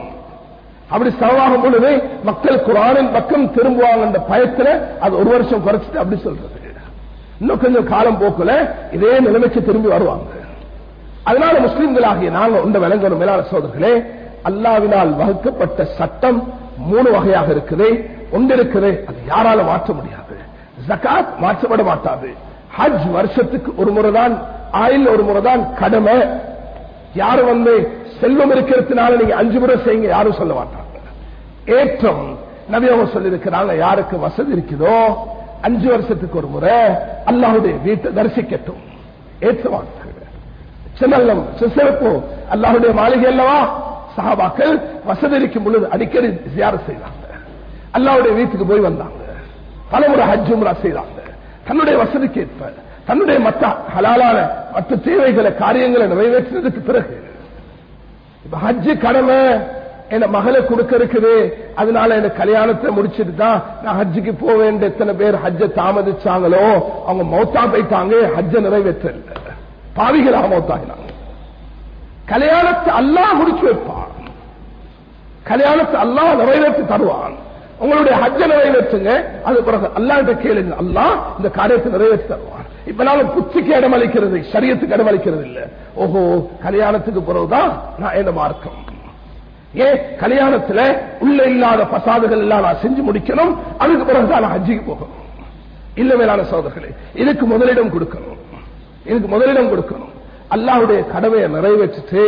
அப்படி செலவாகும் பொழுது மக்கள் குரானின் பக்கம் திரும்புவாங்க என்ற பயத்துல அது ஒரு வருஷம் குறைச்சிட்டு அப்படி சொல்றது. இன்னும் கொஞ்சம் காலம் போக்குல இதே நிலைமைக்கு திரும்பி வருவாங்க. அதனால முஸ்லிம்களாகிய நாங்கள் ஒன்று விளங்கணும் மேலான சோதர்களே அல்லாவினால் வகுக்கப்பட்ட சட்டம் மூணு வகையாக இருக்குது. ஒன்று இருக்குது அது யாரால மாற்ற முடியாது. ஜக்காத் மாற்றப்பட மாட்டாது. ஹஜ் வருஷத்துக்கு ஒரு முறைதான் ஆயில் ஒரு முறைதான் கடமை. யாரும் வந்து செல்வம் இருக்கிறதுனால நீங்க அஞ்சு முறை செய்யுங்க யாரும் சொல்ல மாட்டாங்க. ஏற்றம் நபி சொல்லியிருக்கிறாங்க யாருக்கு வசதி இருக்குதோ அஞ்சு வருஷத்துக்கு ஒரு முறை அல்லாவுடைய வீட்டை தரிசிக்கட்டும். ஏற்றமாக சின்னல்லம் சிறப்பு அல்லாஹுடைய மாளிகை அல்லவா? சஹாபாக்கள் வசதி இருக்கும் பொழுது அடிக்கடி சியார செய்தாங்க. அல்லாவுடைய வீட்டுக்கு போய் வந்தாங்க. பலமுறை ஹஜ் செய்தாங்க. தன்னுடைய வசதிக்கு ஏற்ப தன்னுடைய மத்த ஹலாலான மற்ற தேவைகளை காரியங்களை நிறைவேற்றினதுக்கு பிறகு இப்ப ஹஜ்ஜு கடமை என் மகளை கொடுக்க இருக்குது. அதனால என்ன கல்யாணத்தை முடிச்சிட்டு தான் நான் ஹஜ்ஜுக்கு போக வேண்டிய எத்தனை பேர் ஹஜ்ஜ தாமதிச்சாங்களோ அவங்க மௌத்தா போயிட்டாங்க ஹஜ்ஜ நிறைவேற்ற பாவிகளாக மௌத்தாகினாங்க கல்யாணத்தை அல்லாஹ் முடிச்சு வைப்பான். கல்யாணத்தை அல்லாஹ் நிறைவேற்றி தருவான். உங்களுடைய ஹஜ்ஜ நிறைவேற்றுங்க அது பிறகு அல்லாஹ்கிட்ட கேளுங்க. அல்லா இந்த காரியத்தை நிறைவேற்றி தருவான். இப்ப நாளும் புத்திக்கு இடமளிக்கிறது சரியத்துக்கு இடமளிக்கிறது இல்ல ஓஹோ கல்யாணத்துக்கு பிறகுதான் நான் என்ன மார்க்கம்? ஏன் கல்யாணத்துல உள்ள இல்லாத பசாதுகள் எல்லாம் நான் செஞ்சு முடிக்கணும் அதுக்கு பிறகுதான் நான் ஹஜ்ஜிக்கு போகணும். இல்ல மேலான சோதர்களே இதுக்கு முதலிடம் கொடுக்கணும். எனக்கு முதலிடம் கொடுக்கணும். அல்லாவுடைய கடமையை நிறைவேற்றிட்டு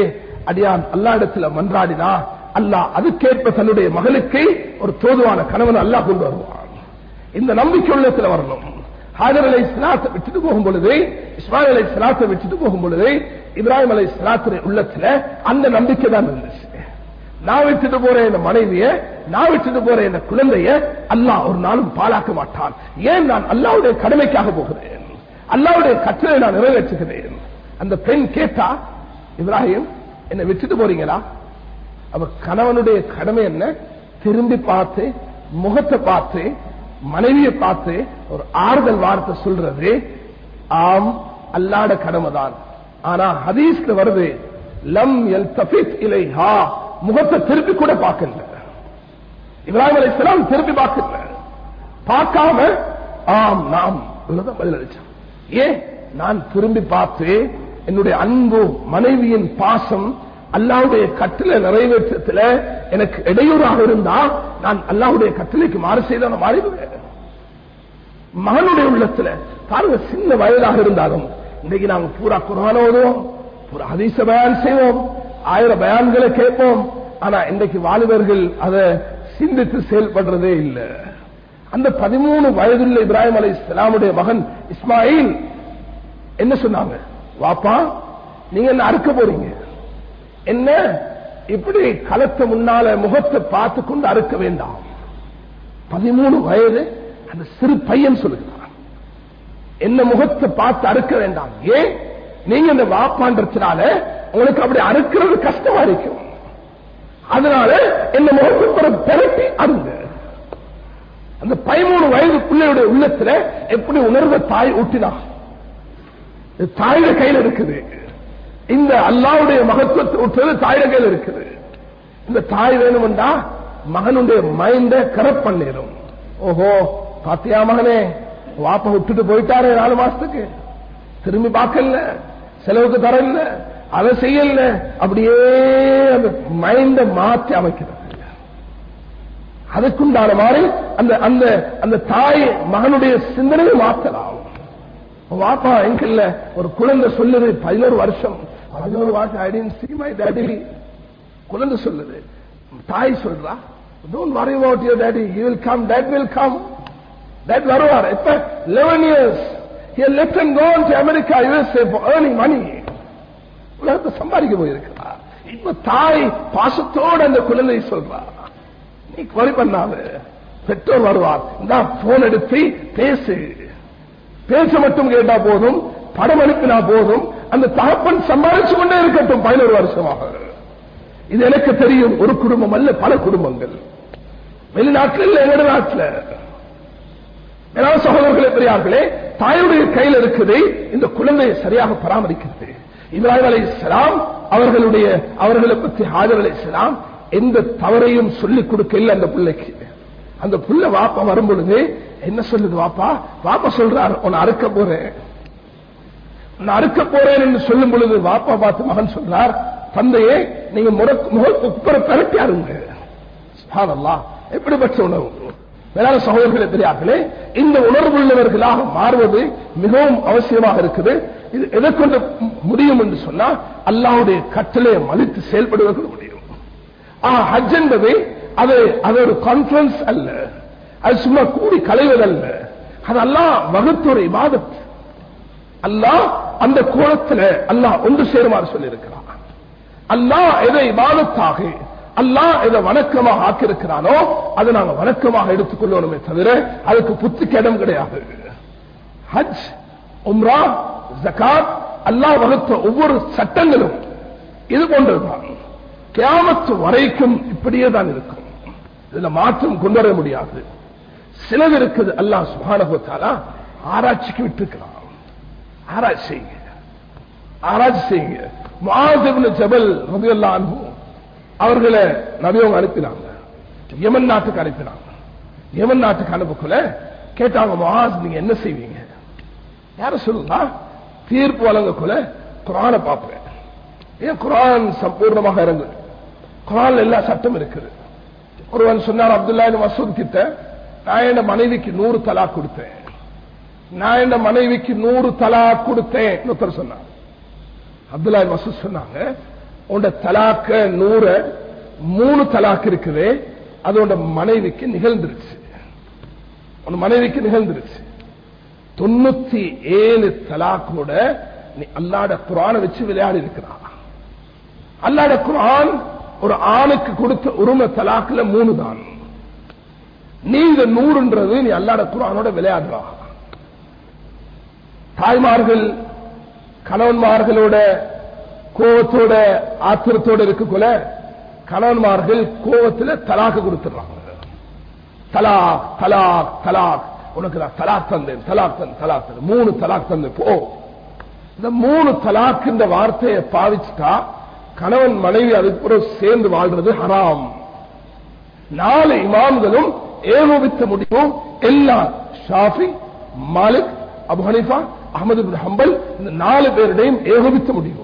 அடியான் அல்லா இடத்துல மன்றாடினா அல்லாஹ் அதுக்கேற்ப தன்னுடைய மகளுக்கு ஒரு தோதுவான கணவன் அல்லாஹ் கொண்டு வருவான். இந்த நம்பிக்கை உள்ளத்துல வரணும். ஹாஜர் அலை சிலாத்தை விட்டுட்டு போகும் பொழுது இஸ்மாயில் அலை சிலாத்தை விட்டுட்டு போகும் பொழுது இப்ராஹிம் அலை இஸ்லாத்துடைய உள்ளத்துல அந்த நம்பிக்கை தான் இருந்துச்சு. நான் விட்டுட்டு போறேன் என் மனைவிய நான் விட்டுட்டு போறேன் என் குழந்தைய அல்லாஹ் ஒரு நாளும் பாழாக்க மாட்டான். ஏன் நான் அல்லாவுடைய கடமைக்காக போகிறேன்? அல்லாவுடைய கட்டளை நான் நிறைவேற்றுகிறேன். அந்த பெண் கேட்டா இப்ராஹிம் என்னை விட்டுட்டு போறீங்களா? அவர் கணவனுடைய கடமை என்ன? திரும்பி பார்த்து முகத்தை பார்த்து மனைவியை பார்த்து ஒரு ஆறுதல் வார்த்தை சொல்றது ஆம் அல்லாட கடமை தான் ஆனா ஹதீஸ்ல வருது லம் எல் தபித் இலைஹா. முகத்தை திருப்பி கூட பார்க்கல. இப்ராஹிம் அலை திருப்பி பார்க்கல. பார்க்காம ஆம் நாம் இவ்வளவுதான் பதிலளிச்சான் ஏன்? நான் திரும்பி பார்த்து என்னுடைய அன்பு மனைவியின் பாசம் அல்லாவுடைய கட்டளை நிறைவேற்றத்துல எனக்கு இடையூறாக இருந்தா நான் அல்லாவுடைய கட்டளைக்கு மாறு செய்தான நான் மாறிடுவேன் மகனுடைய உள்ளத்துல பாருங்க சின்ன வயதாக இருந்தாலும் இன்னைக்கு நாங்க பூரா குரான ஓதுவோம் பூரா அதிச பயான் செய்வோம் ஆயிரம் பயான்களை கேட்போம். ஆனா இன்றைக்கு வாலிபர்கள் அதை சிந்தித்து செயல்படுறதே இல்லை. அந்த பதிமூணு வயதுள்ள இப்ராஹிம் அலி இஸ்லாமுடைய மகன் இஸ்மாயில். என்ன சொன்னாங்க? வாப்பா நீங்க என்ன அறுக்க போறீங்க? என்ன? இப்படி களத்தை முன்னால முகத்தை பார்த்து கொண்டு அறுக்க வேண்டாம். பதிமூணு வயது அந்த சிறு பையன் சொல்லுகிறான். என்ன முகத்தை பார்த்து அறுக்க வேண்டாம். ஏன்? நீங்க இந்த வாப்பான்றதுனால உங்களுக்கு அப்படி அறுக்கிறது கஷ்டமா இருக்கும். அதனால என்ன முகத்தை பெரட்டி அருங்க அந்த பதிமூணு வயது பிள்ளையுடைய உள்ளத்துல எப்படி உணர்வை தாய் ஊட்டினா. தாயோட கையில் இருக்குது. இந்த அல்லாவுடைய மகத்துவத்தை விட்டது தாயுட கையில் இருக்குது. இந்த தாய் வேணும்டா மகனுடைய மைண்ட கரெக்ட் பண்ணிடும் ஓஹோ பாத்தியா மகனே வாப்ப விட்டுட்டு போயிட்டாரு நாலு மாசத்துக்கு. திரும்பி பார்க்கல செலவுக்கு தரல அதை செய்யல. அப்படியே அந்த மைண்ட மாற்றி அமைக்கிறது. அதுக்குண்டான மாதிரி அந்த அந்த அந்த தாய் மகனுடைய சிந்தனையை மாற்றலாம். வாப்பா எங்கல்ல ஒரு குழந்தை சொல்லுது பதினோரு வருஷம். பதினோரு வருஷம் ஐ சீமாய் see குழந்தை சொல்லுது. தாய் சொல்றா don't worry about your daddy. He will come dad will come dad வருவார். இப்ப 11 years. He had left and gone to America USA உலகத்தை சம்பாதிக்க போயிருக்கிறார். இப்ப தாய் பாசத்தோடு அந்த குழந்தை சொல்றா. நீ வரி பண்ணாத. பெற்றோர் வருவார். போன் எடுத்து பேசு. பேச மட்டும் கேட்டா போதும். படம் அனுப்பினா போதும். அந்த தகப்பன் சம்பாதிச்சு கொண்டே இருக்கட்டும் பதினோரு வருஷமாக. இது எனக்கு தெரியும். ஒரு குடும்பம் அல்ல பல குடும்பங்கள். வெளிநாட்டில் இல்ல எங்க நாட்டில். ஏதாவது சகோதரர்களே பெரியார்களே தாயுடைய கையில் இருக்குது. இந்த குழந்தையை சரியாக பராமரிக்கிறது. இப்ராஹிம் அலை இஸ்லாம் அவர்களுடைய அவர்களை பற்றி ஹாஜர் அலை இஸ்லாம் எந்த தவறையும் சொல்லிக் கொடுக்கல அந்த பிள்ளைக்கு. அந்த புள்ள வாப்பா வரும்பொழுது என்ன சொல்லுது வாப்பா? வாப்பா சொல்றார் உன்னை அறுக்க போறேன். உன்னை அறுக்க போறேன் என்று சொல்லும் பொழுது வாப்பா பார்த்து மகன் சொல்றார் தந்தையே நீங்க முகப்புற அருங்க எப்படிப்பட்ட உணவு வேளாண் சகோதரர்களே தெரியாதே இந்த உணர்வுள்ளவர்களாக மாறுவது மிகவும் அவசியமாக இருக்குது. இது எதை கொண்டு முடியும் என்று சொன்னா அல்லாவுடைய கட்டளையை மதித்து செயல்படுவதற்கு ஹஜ் என்பது அது அது ஒரு கான்பரன்ஸ் அல்ல. அது சும்மா கூடி கலைவதல்ல. அது அல்லாஹ் வகுத்த ஒரு அல்லாஹ் அந்த கோலத்துல அல்லாஹ் ஒன்று சேருமாறு சொல்லியிருக்கிறான். அல்லாஹ் எதை இபாதத்தாக அல்லாஹ் எதை வணக்கமாக ஆக்கியிருக்கிறானோ அதை நாங்க வணக்கமாக எடுத்துக்கொள்ளணுமே தவிர அதுக்கு புத்திக்கு இடம் கிடையாது. ஹஜ் உம்ரா ஜகாத் அல்லாஹ் வகுத்த ஒவ்வொரு சட்டங்களும் இது போன்றதுதான் கேமத்து வரைக்கும் இப்படியே தான் இருக்கும். இதுல மாற்றம் கொண்டு வர முடியாது. சிலது இருக்குது அல்லா சுபானகத்தாலா ஆராய்ச்சிக்கு விட்டுருக்கிறான். ஆராய்ச்சி செய்யுங்க. ஆராய்ச்சி செய்யுங்க. முஆஸ் ஜபல் ரதியல்லாஹு அவர்களை நபியவங்க அனுப்பினாங்க. யமன் நாட்டுக்கு அனுப்பினாங்க. யமன் நாட்டுக்கு அனுப்பக்குள்ள கேட்டாங்க முஆஸ் நீங்க என்ன செய்வீங்க? யார சொல்லுங்க தீர்ப்பு வழங்கக்குள்ள குரானை பார்ப்பேன். ஏன் குரான் சம்பூர்ணமாக இறங்கு குரான் எல்லா சட்டம் இருக்குது. ஒருவன் சொன்னார் அப்துல்லா மசூத் கிட்ட நான் என் மனைவிக்கு நூறு தலா கொடுத்தேன். நான் என் மனைவிக்கு நூறு தலா கொடுத்தேன். ஒருத்தர் சொன்னார். அப்துல்லா மசூத் சொன்னாங்க உண்ட தலாக்க நூற மூணு தலாக்கு இருக்குது. அது உண்ட மனைவிக்கு நிகழ்ந்துருச்சு. உன் மனைவிக்கு நிகழ்ந்துருச்சு. தொண்ணூத்தி ஏழு தலாக்கோட நீ அல்லாட குரானை வச்சு விளையாடி இருக்கிறான் அல்லாட குரான் ஒரு ஆணுக்கு கொடுத்த உரிமை தலாக்குல மூணு தான் நீ இந்த நூறுன்றது நீ அல்லாட குரானோட விளையாடுறா. தாய்மார்கள் கணவன்மார்களோட கோபத்தோட ஆத்திரத்தோட இருக்கக்குள்ள கணவன்மார்கள் கோபத்தில் தலாக்கு கொடுத்துடுறாங்க. தலாக் தலாக் தலாக். உனக்கு நான் தலாக் தந்தேன் தலாக் தந்தேன் தலாக் தந்தேன் மூணு தலாக் தந்தேன் போ. இந்த மூணு தலாக் இந்த வார்த்தையை பாவிச்சுட்டா கணவன் மனைவி அதுக்கு சேர்ந்து வாழ்றது ஹராம். நாலு இமாம்களும் ஏகோபித்த முடிவும் எல்லா ஷாஃபி மாலிக் அபு ஹனிஃபா அகமது ஹம்பல் இந்த நாலு பேருடையும் ஏகோபித்த முடிவும்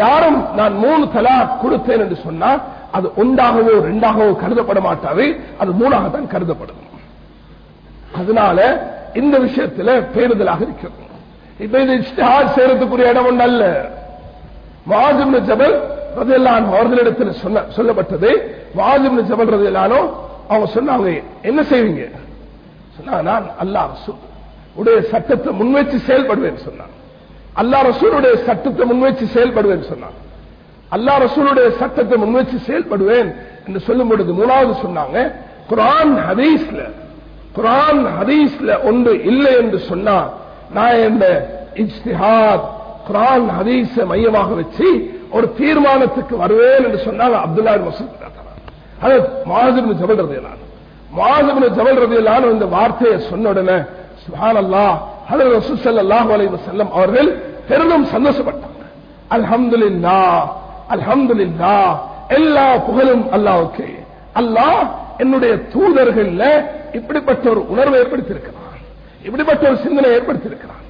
யாரும் நான் மூணு தலா கொடுத்தேன் என்று சொன்னா அது ஒன்றாகவோ ரெண்டாகவோ கருதப்பட மாட்டாது அது மூணாகத்தான் கருதப்படும். அதனால இந்த விஷயத்துல பேருதலாக இருக்கிறது இப்ப இது செய்யறதுக்குரிய இடம் ஒன்று அல்ல. வாஜிம் ஜபல் அவர்களிடத்தில் சொன்ன சொல்லப்பட்டது. வாஜிம் ஜபல் ரதையிலானோ அவங்க சொன்னாங்க என்ன செய்வீங்க? சொன்னாங்க நான் அல்லாஹ் ரசூல். உடைய சட்டத்தை முன்வைச்சு செயல்படுவேன் சொன்னான் அல்லா ரசூலுடைய சட்டத்தை முன்வைச்சு செயல்படுவேன் சொன்னான் அல்லா ரசூலுடைய சட்டத்தை முன்வைச்சு செயல்படுவேன் என்று சொல்லும் பொழுது மூணாவது சொன்னாங்க குரான் ஹதீஸ்ல குரான் ஹதீஸ்ல ஒன்று இல்லை என்று சொன்னா நான் என்ன இஜ்திஹாத் குரான் ஹதீஸ மையமாக வச்சு ஒரு தீர்மானத்துக்கு வருவேன் என்று சொன்னாங்க அப்துல்லா மசூத் அது மாஹிபின் ஜபல் ரதியலான் மாஹிபின் ஜபல் ரதியலான் இந்த வார்த்தையை சொன்ன உடனே சுஹான் அல்லாஹ் ரசூல் அவர்கள் பெரிதும் சந்தோஷப்பட்டாங்க. அல்ஹம்துலில்லா அல்ஹம்துலில்லா எல்லா புகழும் அல்லாவுக்கு அல்லாஹ் என்னுடைய தூதர்கள்ல இப்படிப்பட்ட ஒரு உணர்வை ஏற்படுத்தியிருக்கிறான். இப்படிப்பட்ட ஒரு சிந்தனை ஏற்படுத்தியிருக்கிறான்.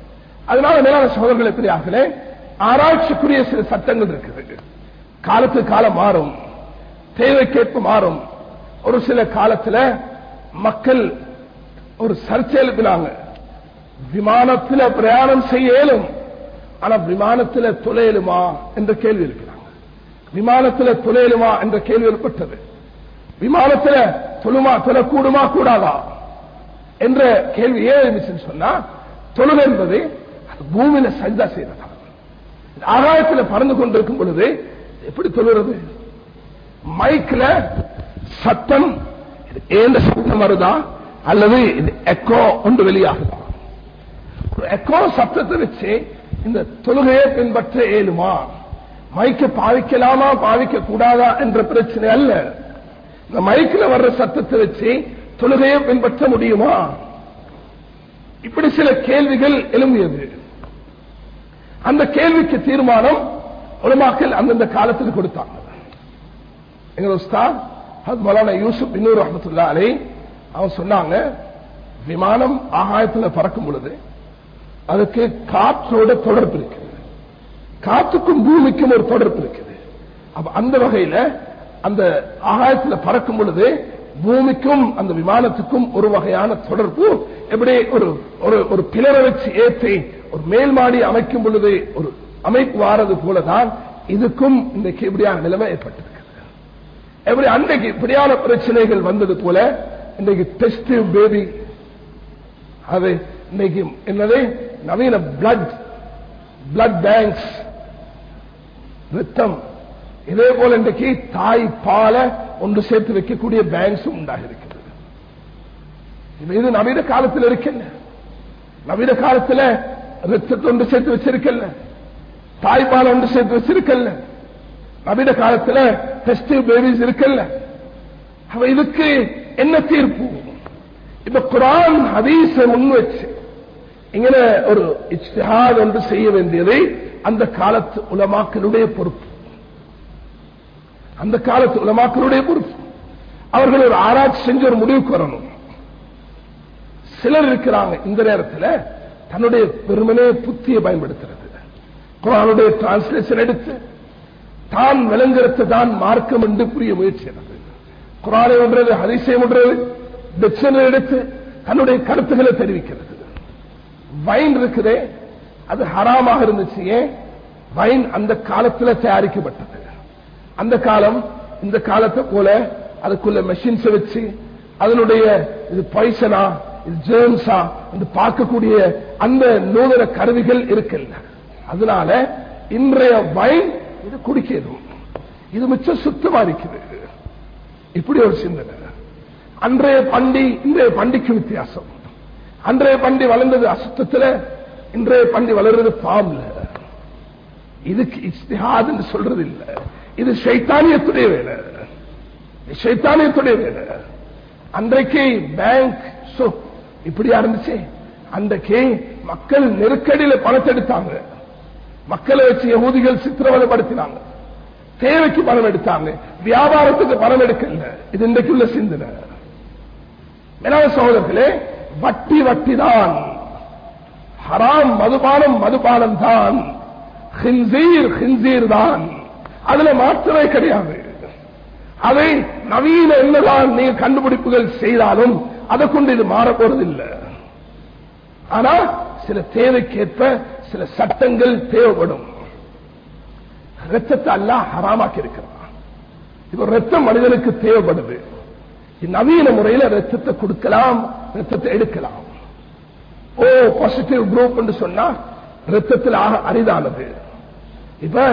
அதனால மேலான சகோதரர்களை பெரியார்களே ஆராய்ச்சிக்குரிய சில சட்டங்கள் இருக்குது. காலத்து காலம் மாறும். தேவைக்கேற்ப மாறும். ஒரு சில காலத்துல மக்கள் ஒரு சர்ச்சை எழுப்பினாங்க. விமானத்தில் பிரயாணம் செய்ய இயலும் ஆனா விமானத்தில் துளையலுமா என்ற கேள்வி இருக்கிறாங்க விமானத்தில் துளையலுமா என்ற கேள்வி எழுப்பட்டது விமானத்தில் தொழுமா தொழக்கூடுமா கூடாதா என்ற கேள்வி ஏன் இருந்துச்சுன்னு சொன்னா தொழுகை என்பது பூமியில சஜ்தா செய்யறதா? ஆகாயத்தில் பறந்து கொண்டிருக்கும் பொழுது எப்படி சொல்லுறது? மைக்ல சத்தம் ஏந்த சத்தம் வருதா? அல்லது எக்கோ ஒன்று வெளியாகுதா? ஒரு எக்கோ சத்தத்தை வச்சு இந்த தொழுகையை பின்பற்ற ஏழுமா மைக்க பாவிக்கலாமா பாவிக்க கூடாதா என்ற பிரச்சனை அல்ல. இந்த மைக்கில் வர்ற சத்தத்தை வச்சு தொழுகையை பின்பற்ற முடியுமா? இப்படி சில கேள்விகள் எழும்பியது. அந்த கேள்விக்கு தீர்மானம் உலமாக்கள் அந்தந்த காலத்தில் கொடுத்தாங்க எங்க உஸ்தாத் யூசுப் இன்னொரு ரஹமத்துல்லா அலை அவன் சொன்னாங்க விமானம் ஆகாயத்தில் பறக்கும் பொழுது அதுக்கு காற்றோட தொடர்பு இருக்குது. காற்றுக்கும் பூமிக்கும் ஒரு தொடர்பு இருக்குது. அப்ப அந்த வகையில அந்த ஆகாயத்தில் பறக்கும் பொழுது பூமிக்கும் அந்த விமானத்துக்கும் ஒரு வகையான தொடர்பு எப்படி ஒரு ஒரு ஒரு பிளரை வச்சு ஏற்றி ஒரு மேல் மாடி அமைக்கும் பொழுது ஒரு அமைப்பு வாரது போலதான் இதுக்கும் இன்றைக்கு இப்படியான நிலைமை ஏற்பட்டிருக்கிறது. எப்படி அன்றைக்கு இப்படியான பிரச்சனைகள் வந்தது போல இன்றைக்கு டெஸ்ட் பேபி அது இன்னைக்கு என்னது? நவீன பிளட் பிளட் பேங்க்ஸ் ரத்தம். இதே போல இன்றைக்கு தாய் பால ஒன்று சேர்த்து வைக்கக்கூடிய பேங்க்ஸும் உண்டாக இருக்கிறது. இது நவீன காலத்தில் இருக்கின்ற நவீன காலத்தில் ரத்தத்தை ஒன்று சேர்த்து வச்சிருக்கல தாய்ப்பால் ஒன்று சேர்த்து வச்சிருக்கல நவீன காலத்துல டெஸ்ட் பேபிஸ் இருக்கல்ல. அவ இதுக்கு என்ன தீர்ப்பு? இப்ப குரான் ஹதீச முன் வச்சு இങ്ങനെ ஒரு இஜ்திஹாத் ஒன்று செய்ய வேண்டியதை அந்த காலத்து உலமாக்களுடைய பொறுப்பு. அந்த காலத்து உலமாக்களுடைய பொறுப்பு. அவர்கள் ஒரு ஆராய்ச்சி செஞ்சு ஒரு முடிவுக்கு வரணும். சிலர் இருக்கிறாங்க இந்த நேரத்தில் தன்னுடைய பெருமனே புத்தியை பயன்படுத்துறது. குரானுடைய டிரான்ஸ்லேஷன் எடுத்து தான் விளங்குறது தான் மார்க்கம் என்று புரிய முயற்சி செய்யறது குரானை ஒன்றது ஹரிசை ஒன்றது டிக்ஷனரி எடுத்து தன்னுடைய கருத்துக்களை தெரிவிக்கிறது. வைன் இருக்குதே அது ஹராமாக இருந்துச்சு. ஏன்? வைன் அந்த காலத்தில் தயாரிக்கப்பட்டது. அந்த காலம் இந்த காலத்தை போல அதுக்குள்ள மெஷின்ஸ் வச்சு அதனுடைய இது பாய்சனா ஜேம்ஸா என்று பார்க்கக்கூடிய அந்த நூதன கருவிகள் இருக்கல்ல அதனால இன்றைய வைன் இது குடிக்கிறது இது மிச்சம் சுத்தமா இருக்குது இப்படி ஒரு சிந்தனை. அன்றைய பண்டி இன்றைய பண்டிக்கு வித்தியாசம். அன்றைய பண்டி வளர்ந்தது அசுத்தத்தில் இன்றைய பண்டி வளர்றது பாம்ல. இதுக்கு இஸ்திஹாதுன்னு சொல்றது இல்ல இது சைத்தானியத்துடைய வேலை. சைத்தானியத்துடைய வேலை. அன்றைக்கு பேங்க் இப்படியா இருந்துச்சு? கே மக்கள் நெருக்கடியில பணத்தை எடுத்தாங்க. மக்களை வச்சு யகூதிகள் சித்திரவதைப்படுத்தினாங்க. தேவைக்கு பணம் எடுத்தாங்க. வியாபாரத்துக்கு பணம் எடுக்கல. இது இன்றைக்குள்ள சிந்தனை. மேலான சகோதரர்களே வட்டி வட்டி தான் ஹராம் மதுபானம் மதுபானம் தான். தான். அதுல மாற்றமே கிடையாது. அதை நவீன என்னதான் நீங்க கண்டுபிடிப்புகள் செய்தாலும் அதை கொண்டு இது மாற போறதில்லை ஆனா சில தேவைக்கேற்ப சில சட்டங்கள் தேவைப்படும். ரத்தத்தை அல்ல ஹராமாக்கி இருக்கிறான். இப்ப ரத்தம் மனிதனுக்கு தேவைப்படுது. நவீன முறையில் ரத்தத்தை கொடுக்கலாம் ரத்தத்தை எடுக்கலாம். ஓ பாசிட்டிவ் குரூப் என்று சொன்னா ரத்தத்தில் ஆக அரிதானது. இப்ப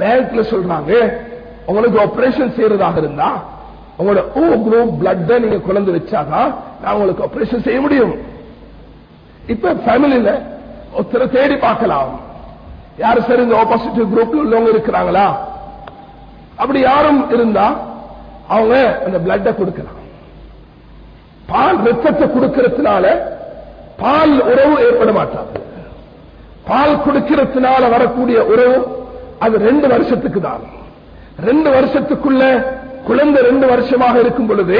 பேங்க்ல சொல்றாங்க உங்களுக்கு ஆபரேஷன் செய்யறதாக இருந்தா உங்களோட ஓ குரூப் பிளட் நீங்க குழந்தை வச்சாதான் நான் உங்களுக்கு ஆபரேஷன் செய்ய முடியும். இப்ப ஃபேமிலியில ஒருத்தரை தேடி பார்க்கலாம். யாரு சார் இந்த ஆப்போசிட்டிவ் குரூப்ல உள்ளவங்க இருக்கிறாங்களா? அப்படி யாரும் இருந்தா அவங்க அந்த பிளட்ட கொடுக்கலாம். பால் ரத்தத்தை கொடுக்கறதுனால பால் உறவு ஏற்பட மாட்டாது. பால் கொடுக்கிறதுனால வரக்கூடிய உறவு அது ரெண்டு வருஷத்துக்கு தான் ரெண்டு வருஷத்துக்குள்ள குழந்தை ரெண்டு வருஷமாக இருக்கும் பொழுது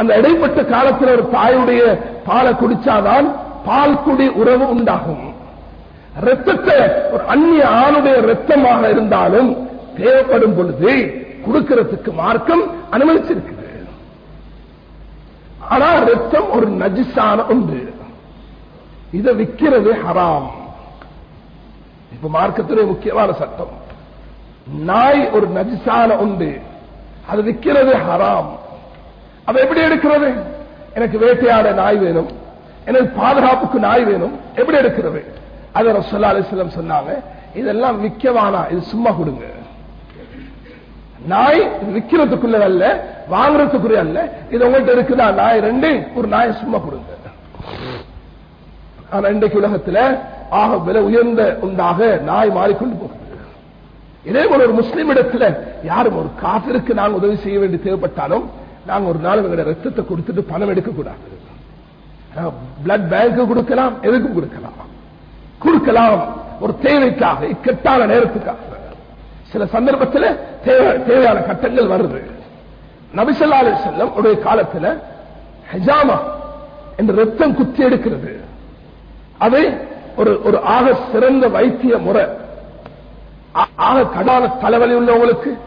அந்த இடைப்பட்ட காலத்தில் ஒரு தாயுடைய பாலை குடிச்சாதான் பால் குடி உறவு உண்டாகும். ரத்தத்தை ஒரு அந்நிய ஆணுடைய ரத்தமாக இருந்தாலும் தேவைப்படும் பொழுது கொடுக்கிறதுக்கு மார்க்கம் அனுமதிச்சிருக்குது ஆனா ரத்தம் ஒரு நஜிசான உண்டு இதை விற்கிறது ஹராம். இப்ப மார்க்கத்துடைய முக்கியமான சட்டம். நாய் ஒரு நஜிசான உண்டு அது விற்கிறது ஹராம். அதை எப்படி எடுக்கிறது? எனக்கு வேட்டையாட நாய் வேணும். எனக்கு பாதுகாப்புக்கு நாய் வேணும். எப்படி எடுக்கிறது? அதை ரசோல்லா அலிஸ்லம் சொன்னாங்க. இதெல்லாம் விற்கவானா இது சும்மா கொடுங்க. நாய் விற்கிறதுக்குள்ள அல்ல வாங்குறதுக்குரிய அல்ல. இது உங்கள்கிட்ட இருக்குதா? நாய் ரெண்டு ஒரு நாய் சும்மா கொடுங்க. ஆனா இன்றைக்கு உலகத்துல ஆக விலை உயர்ந்த உண்டாக நாய் மாறிக்கொண்டு போகுது. இதே போல ஒரு முஸ்லிம் இடத்துல யாரும் ஒரு காபிற்கு நாங்க உதவி செய்ய வேண்டி தேவைப்பட்டாலும் நாங்க ஒரு நாள் எங்களுடைய ரத்தத்தை கொடுத்துட்டு பணம் எடுக்க கூடாது பிளட் பேங்க் கொடுக்கலாம் எதுக்கும் கொடுக்கலாம். கொடுக்கலாம். ஒரு தேவைக்காக இக்கட்டான நேரத்துக்காக. சில சந்தர்ப்பத்தில் தேவை- தேவையான கட்டங்கள் வருது. நபிசல்லாலே செல்லம் உடைய காலத்துல ஹஜாமா என்ற ரத்தம் குத்தி எடுக்கிறது. அது ஒரு ஒரு ஆக சிறந்த வைத்திய முறை. ஆக கடான தலைவலி உள்ளவங்களுக்கு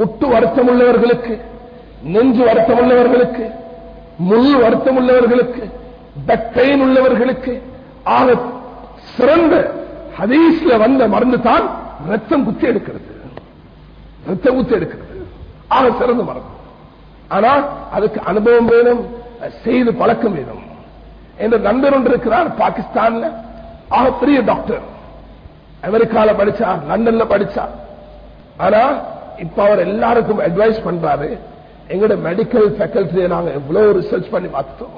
முட்டு வருத்தம் உள்ளவர்களுக்கு நெஞ்சு வருத்தம் உள்ளவர்களுக்கு முள் வருத்தம் உள்ளவர்களுக்கு பேக் உள்ளவர்களுக்கு ஆக சிறந்த ஹதீஸ்ல வந்த மருந்து தான் ரத்தம் குத்தி எடுக்கிறது. ரத்தம் குத்தி எடுக்கிறது. ஆக சிறந்த மருந்து. ஆனா அதுக்கு அனுபவம் வேணும் செய்து பழக்கம் வேணும். என்ற நண்பர் ஒன்று இருக்கிறார் பாகிஸ்தான்ல. ஆக பெரிய டாக்டர் அமெரிக்கால படிச்சா லண்டன்ல படிச்சா. ஆனா இப்ப அவர் எல்லாருக்கும் அட்வைஸ் பண்றாரு எங்களோட மெடிக்கல் ஃபேக்கல்டியை நாங்க எவ்வளவு ரிசர்ச் பண்ணி பார்த்தோம்.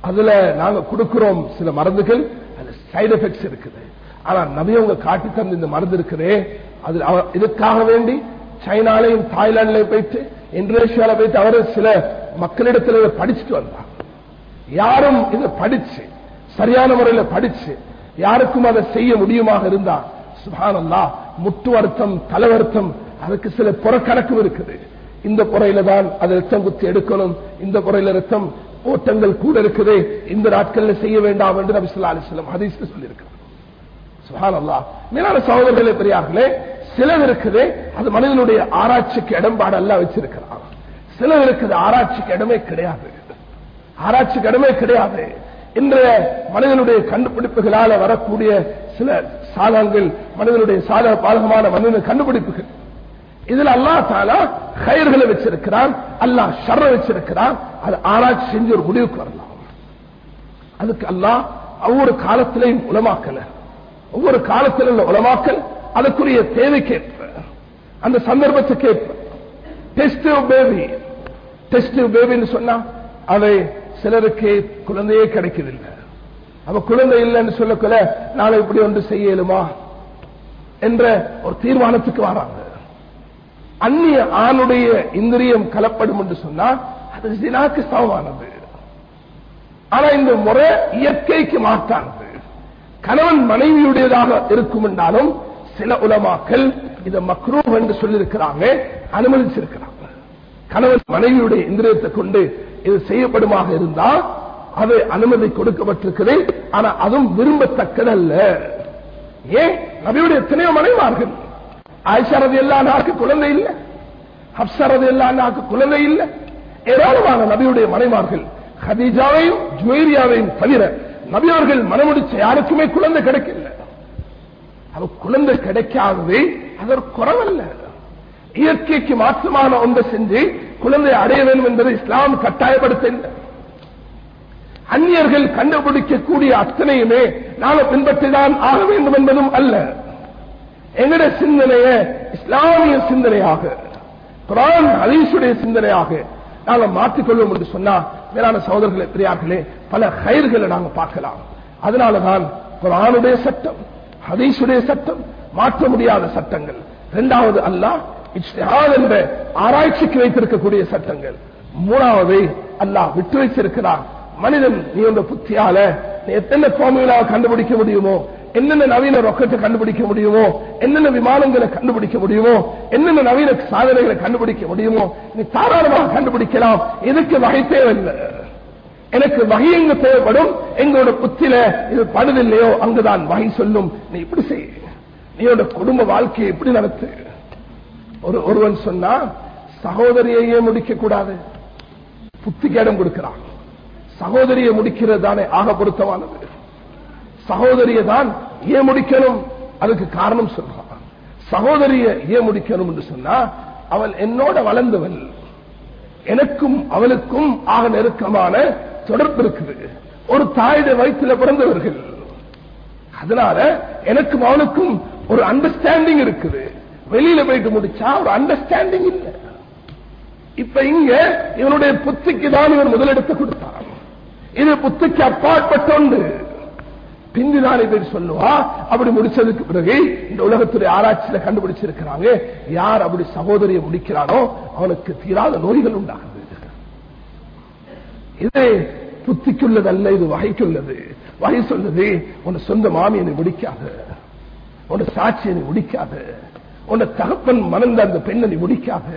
அதுல நாங்க கொடுக்கிறோம் சில மருந்துகள் அது சைடு எஃபெக்ட்ஸ் இருக்குது. ஆனா நபியவங்க காட்டி தந்து இந்த மருந்து இருக்குதே அது அவ- இதுக்காக வேண்டி சைனாலையும் தாய்லாந்துலயும் போயிட்டு இந்தோனேஷியால போயிட்டு அவர் சில மக்களிடத்துல படிச்சுட்டு வந்தார். யாரும் இதை படிச்சு சரியான முறையில படிச்சு யாருக்கும் அதை செய்ய முடியுமாக இருந்தா சுபானல்லா முட்டு வருத்தம் தலை வருத்தம் அதுக்கு சில புறக்கணக்கும் இருக்குது. இந்த புறையில தான் அது ரத்தம் குத்தி எடுக்கணும். இந்த புறையில ரத்தம் ஓட்டங்கள் கூட இருக்குது. இந்த நாட்கள்ல செய்ய வேண்டாம் என்று நபிசுல்லா ஸல்லல்லாஹு அலைஹி ஹதீஸ்ல சொல்லியிருக்கிறார். சுப்ஹானல்லாஹ் மேலான சகோதரர்களே பெரியார்களே சிலர் இருக்குது அது மனிதனுடைய ஆராய்ச்சிக்கு இடம்பாடு அல்ல வச்சிருக்கிறார். சிலர் இருக்குது ஆராய்ச்சிக்கு இடமே கிடையாது. ஆராய்ச்சிக்கு இடமே கிடையாது. இன்றைய மனிதனுடைய கண்டுபிடிப்புகளால வரக்கூடிய சில சாதகங்கள் மனிதனுடைய சாதக பாதகமான மனிதன கண்டுபிடிப்புகள். இதுல அல்லா தாலா கயிர்களை வச்சிருக்கிறான் அல்லாஹ் ஷர்ர வச்சிருக்கிறான் அது ஆராய்ச்சி செஞ்சு ஒரு முடிவுக்கு வரலாம். அதுக்கு அல்லா ஒவ்வொரு காலத்திலையும் உலமாக்கல. ஒவ்வொரு காலத்தில் உள்ள உலமாக்கல் அதுக்குரிய தேவைக்கேற்ப அந்த சந்தர்ப்பத்துக்கேற்ப டெஸ்ட் பேபி டெஸ்ட் பேபின்னு சொன்னா அதை சிலருக்கு குழந்தையே கிடைக்கவில்லை. அவ குழந்தை இல்லைன்னு சொல்லக்குள்ள நாளை இப்படி ஒன்று செய்யலுமா? என்ற ஒரு தீர்மானத்துக்கு வராங்க. அந்நிய ஆணுடைய இந்திரியம் கலப்படும் என்று சொன்னால் அது ஜினாக்கு சமமானது. ஆனா இந்த முறை இயற்கைக்கு மாற்றானது. கணவன் மனைவியுடையதாக இருக்கும் என்றாலும் சில உலமாக்கள் இதை மக்ரூ என்று சொல்லியிருக்கிறாங்க அனுமதிச்சிருக்கிறாங்க. கணவன் மனைவியுடைய இந்திரியத்தை கொண்டு இது செய்யப்படுமாக இருந்தால் அது அனுமதி கொடுக்கப்பட்டிருக்கிறேன் ஆனா அதுவும் விரும்பத்தக்கதல்ல. ஏன்? நபியுடைய எத்தனையோ மனைவார்கள் ஆயிஷாரது எல்லா நாக்கு குழந்தை இல்லை. ஹப்சரது எல்லா நாக்கு குழந்தை இல்லை. ஏராளமான நபியுடைய மனைமார்கள் ஹதீஜாவையும் ஜுவேரியாவையும் தவிர நபியவர்கள் மனமுடிச்ச யாருக்குமே குழந்தை கிடைக்கல. அது குழந்தை கிடைக்காதது அதற்கு குறவல்ல. இயற்கைக்கு மாற்றமான ஒன்றை செஞ்சு குழந்தை அடைய வேண்டும் என்பதை இஸ்லாம் கட்டாயப்படுத்த அந்நியர்கள் கண்டுபிடிக்கக்கூடிய அத்தனையுமே நாம பின்பற்றிதான் ஆக வேண்டும் என்பதும் அல்ல. எங்களுடைய சிந்தனைய? இஸ்லாமிய சிந்தனையாக. குரான் அலீசுடைய சிந்தனையாக. நாங்கள் மாற்றிக்கொள்வோம் என்று சொன்னா மேலான சகோதரர்களே பிரியார்களே பல கயிர்களை நாங்கள் பார்க்கலாம். அதனாலதான் குரானுடைய சட்டம் ஹதீசுடைய சட்டம் மாற்ற முடியாத சட்டங்கள். இரண்டாவது அல்லாஹ் இஷ்டஹால் என்ற ஆராய்ச்சிக்கு வைத்திருக்கக்கூடிய சட்டங்கள். மூணாவது அல்லாஹ் விட்டு வைத்திருக்கிறான். மனிதன் நீ உங்க புத்தியால நீ எத்தனை ஃபார்முலாவை கண்டுபிடிக்க முடியுமோ என்னென்ன நவீன ரொக்கத்தை கண்டுபிடிக்க முடியுமோ என்னென்ன விமானங்களை கண்டுபிடிக்க முடியுமோ என்னென்ன நவீன சாதனைகளை கண்டுபிடிக்க முடியுமோ நீ தாராளமாக கண்டுபிடிக்கலாம். இதுக்கு வகை தேவையில்லை? எனக்கு வகை எங்க தேவைப்படும்? எங்களோட புத்தில இது படுதில்லையோ? அங்குதான் வகை சொல்லும். நீ இப்படி செய். நீயோட குடும்ப வாழ்க்கையை எப்படி நடத்து. ஒரு ஒருவன் சொன்னா சகோதரியையே முடிக்க கூடாது புத்திக்கு இடம் கொடுக்கிறான். சகோதரியை முடிக்கிறது தானே ஆக பொருத்தமானது. சகோதரியை தான் ஏன் முடிக்கணும்? அதுக்கு காரணம் சொல்றான். சகோதரிய ஏன் முடிக்கணும் என்று சொன்னா அவள் என்னோட வளர்ந்தவள் எனக்கும் அவளுக்கும் ஆக நெருக்கமான தொடர்பு இருக்குது. ஒரு தாயுடைய வயிற்றுல பிறந்தவர்கள். அதனால எனக்கும் அவனுக்கும் ஒரு அண்டர்ஸ்டாண்டிங் இருக்குது. வெளியில போயிட்டு முடிச்சா ஒரு அண்டர்ஸ்டாண்டிங் இல்லை. இப்ப இங்க இவனுடைய புத்திக்கு தான் இவன் முதலிடத்தை கொடுத்தான். இது புத்திக்கு அப்பாற்பட்ட ஒன்று. பிந்தினாலே பேர் சொல்லுவா அப்படி முடிச்சதுக்கு பிறகு இந்த உலகத்துடைய ஆராய்ச்சியில கண்டுபிடிச்சிருக்கிறாங்க யார் அப்படி சகோதரியை முடிக்கிறானோ அவனுக்கு தீராத நோய்கள் உண்டாகுது. இது புத்திக்குள்ளதல்ல இது வகைக்குள்ளது. வகை சொல்லுது உன் சொந்த மாமியனை முடிக்காது. உன் சாட்சியனை முடிக்காது. உன் தகப்பன் மணந்த அந்த பெண்ணை நீ முடிக்காது.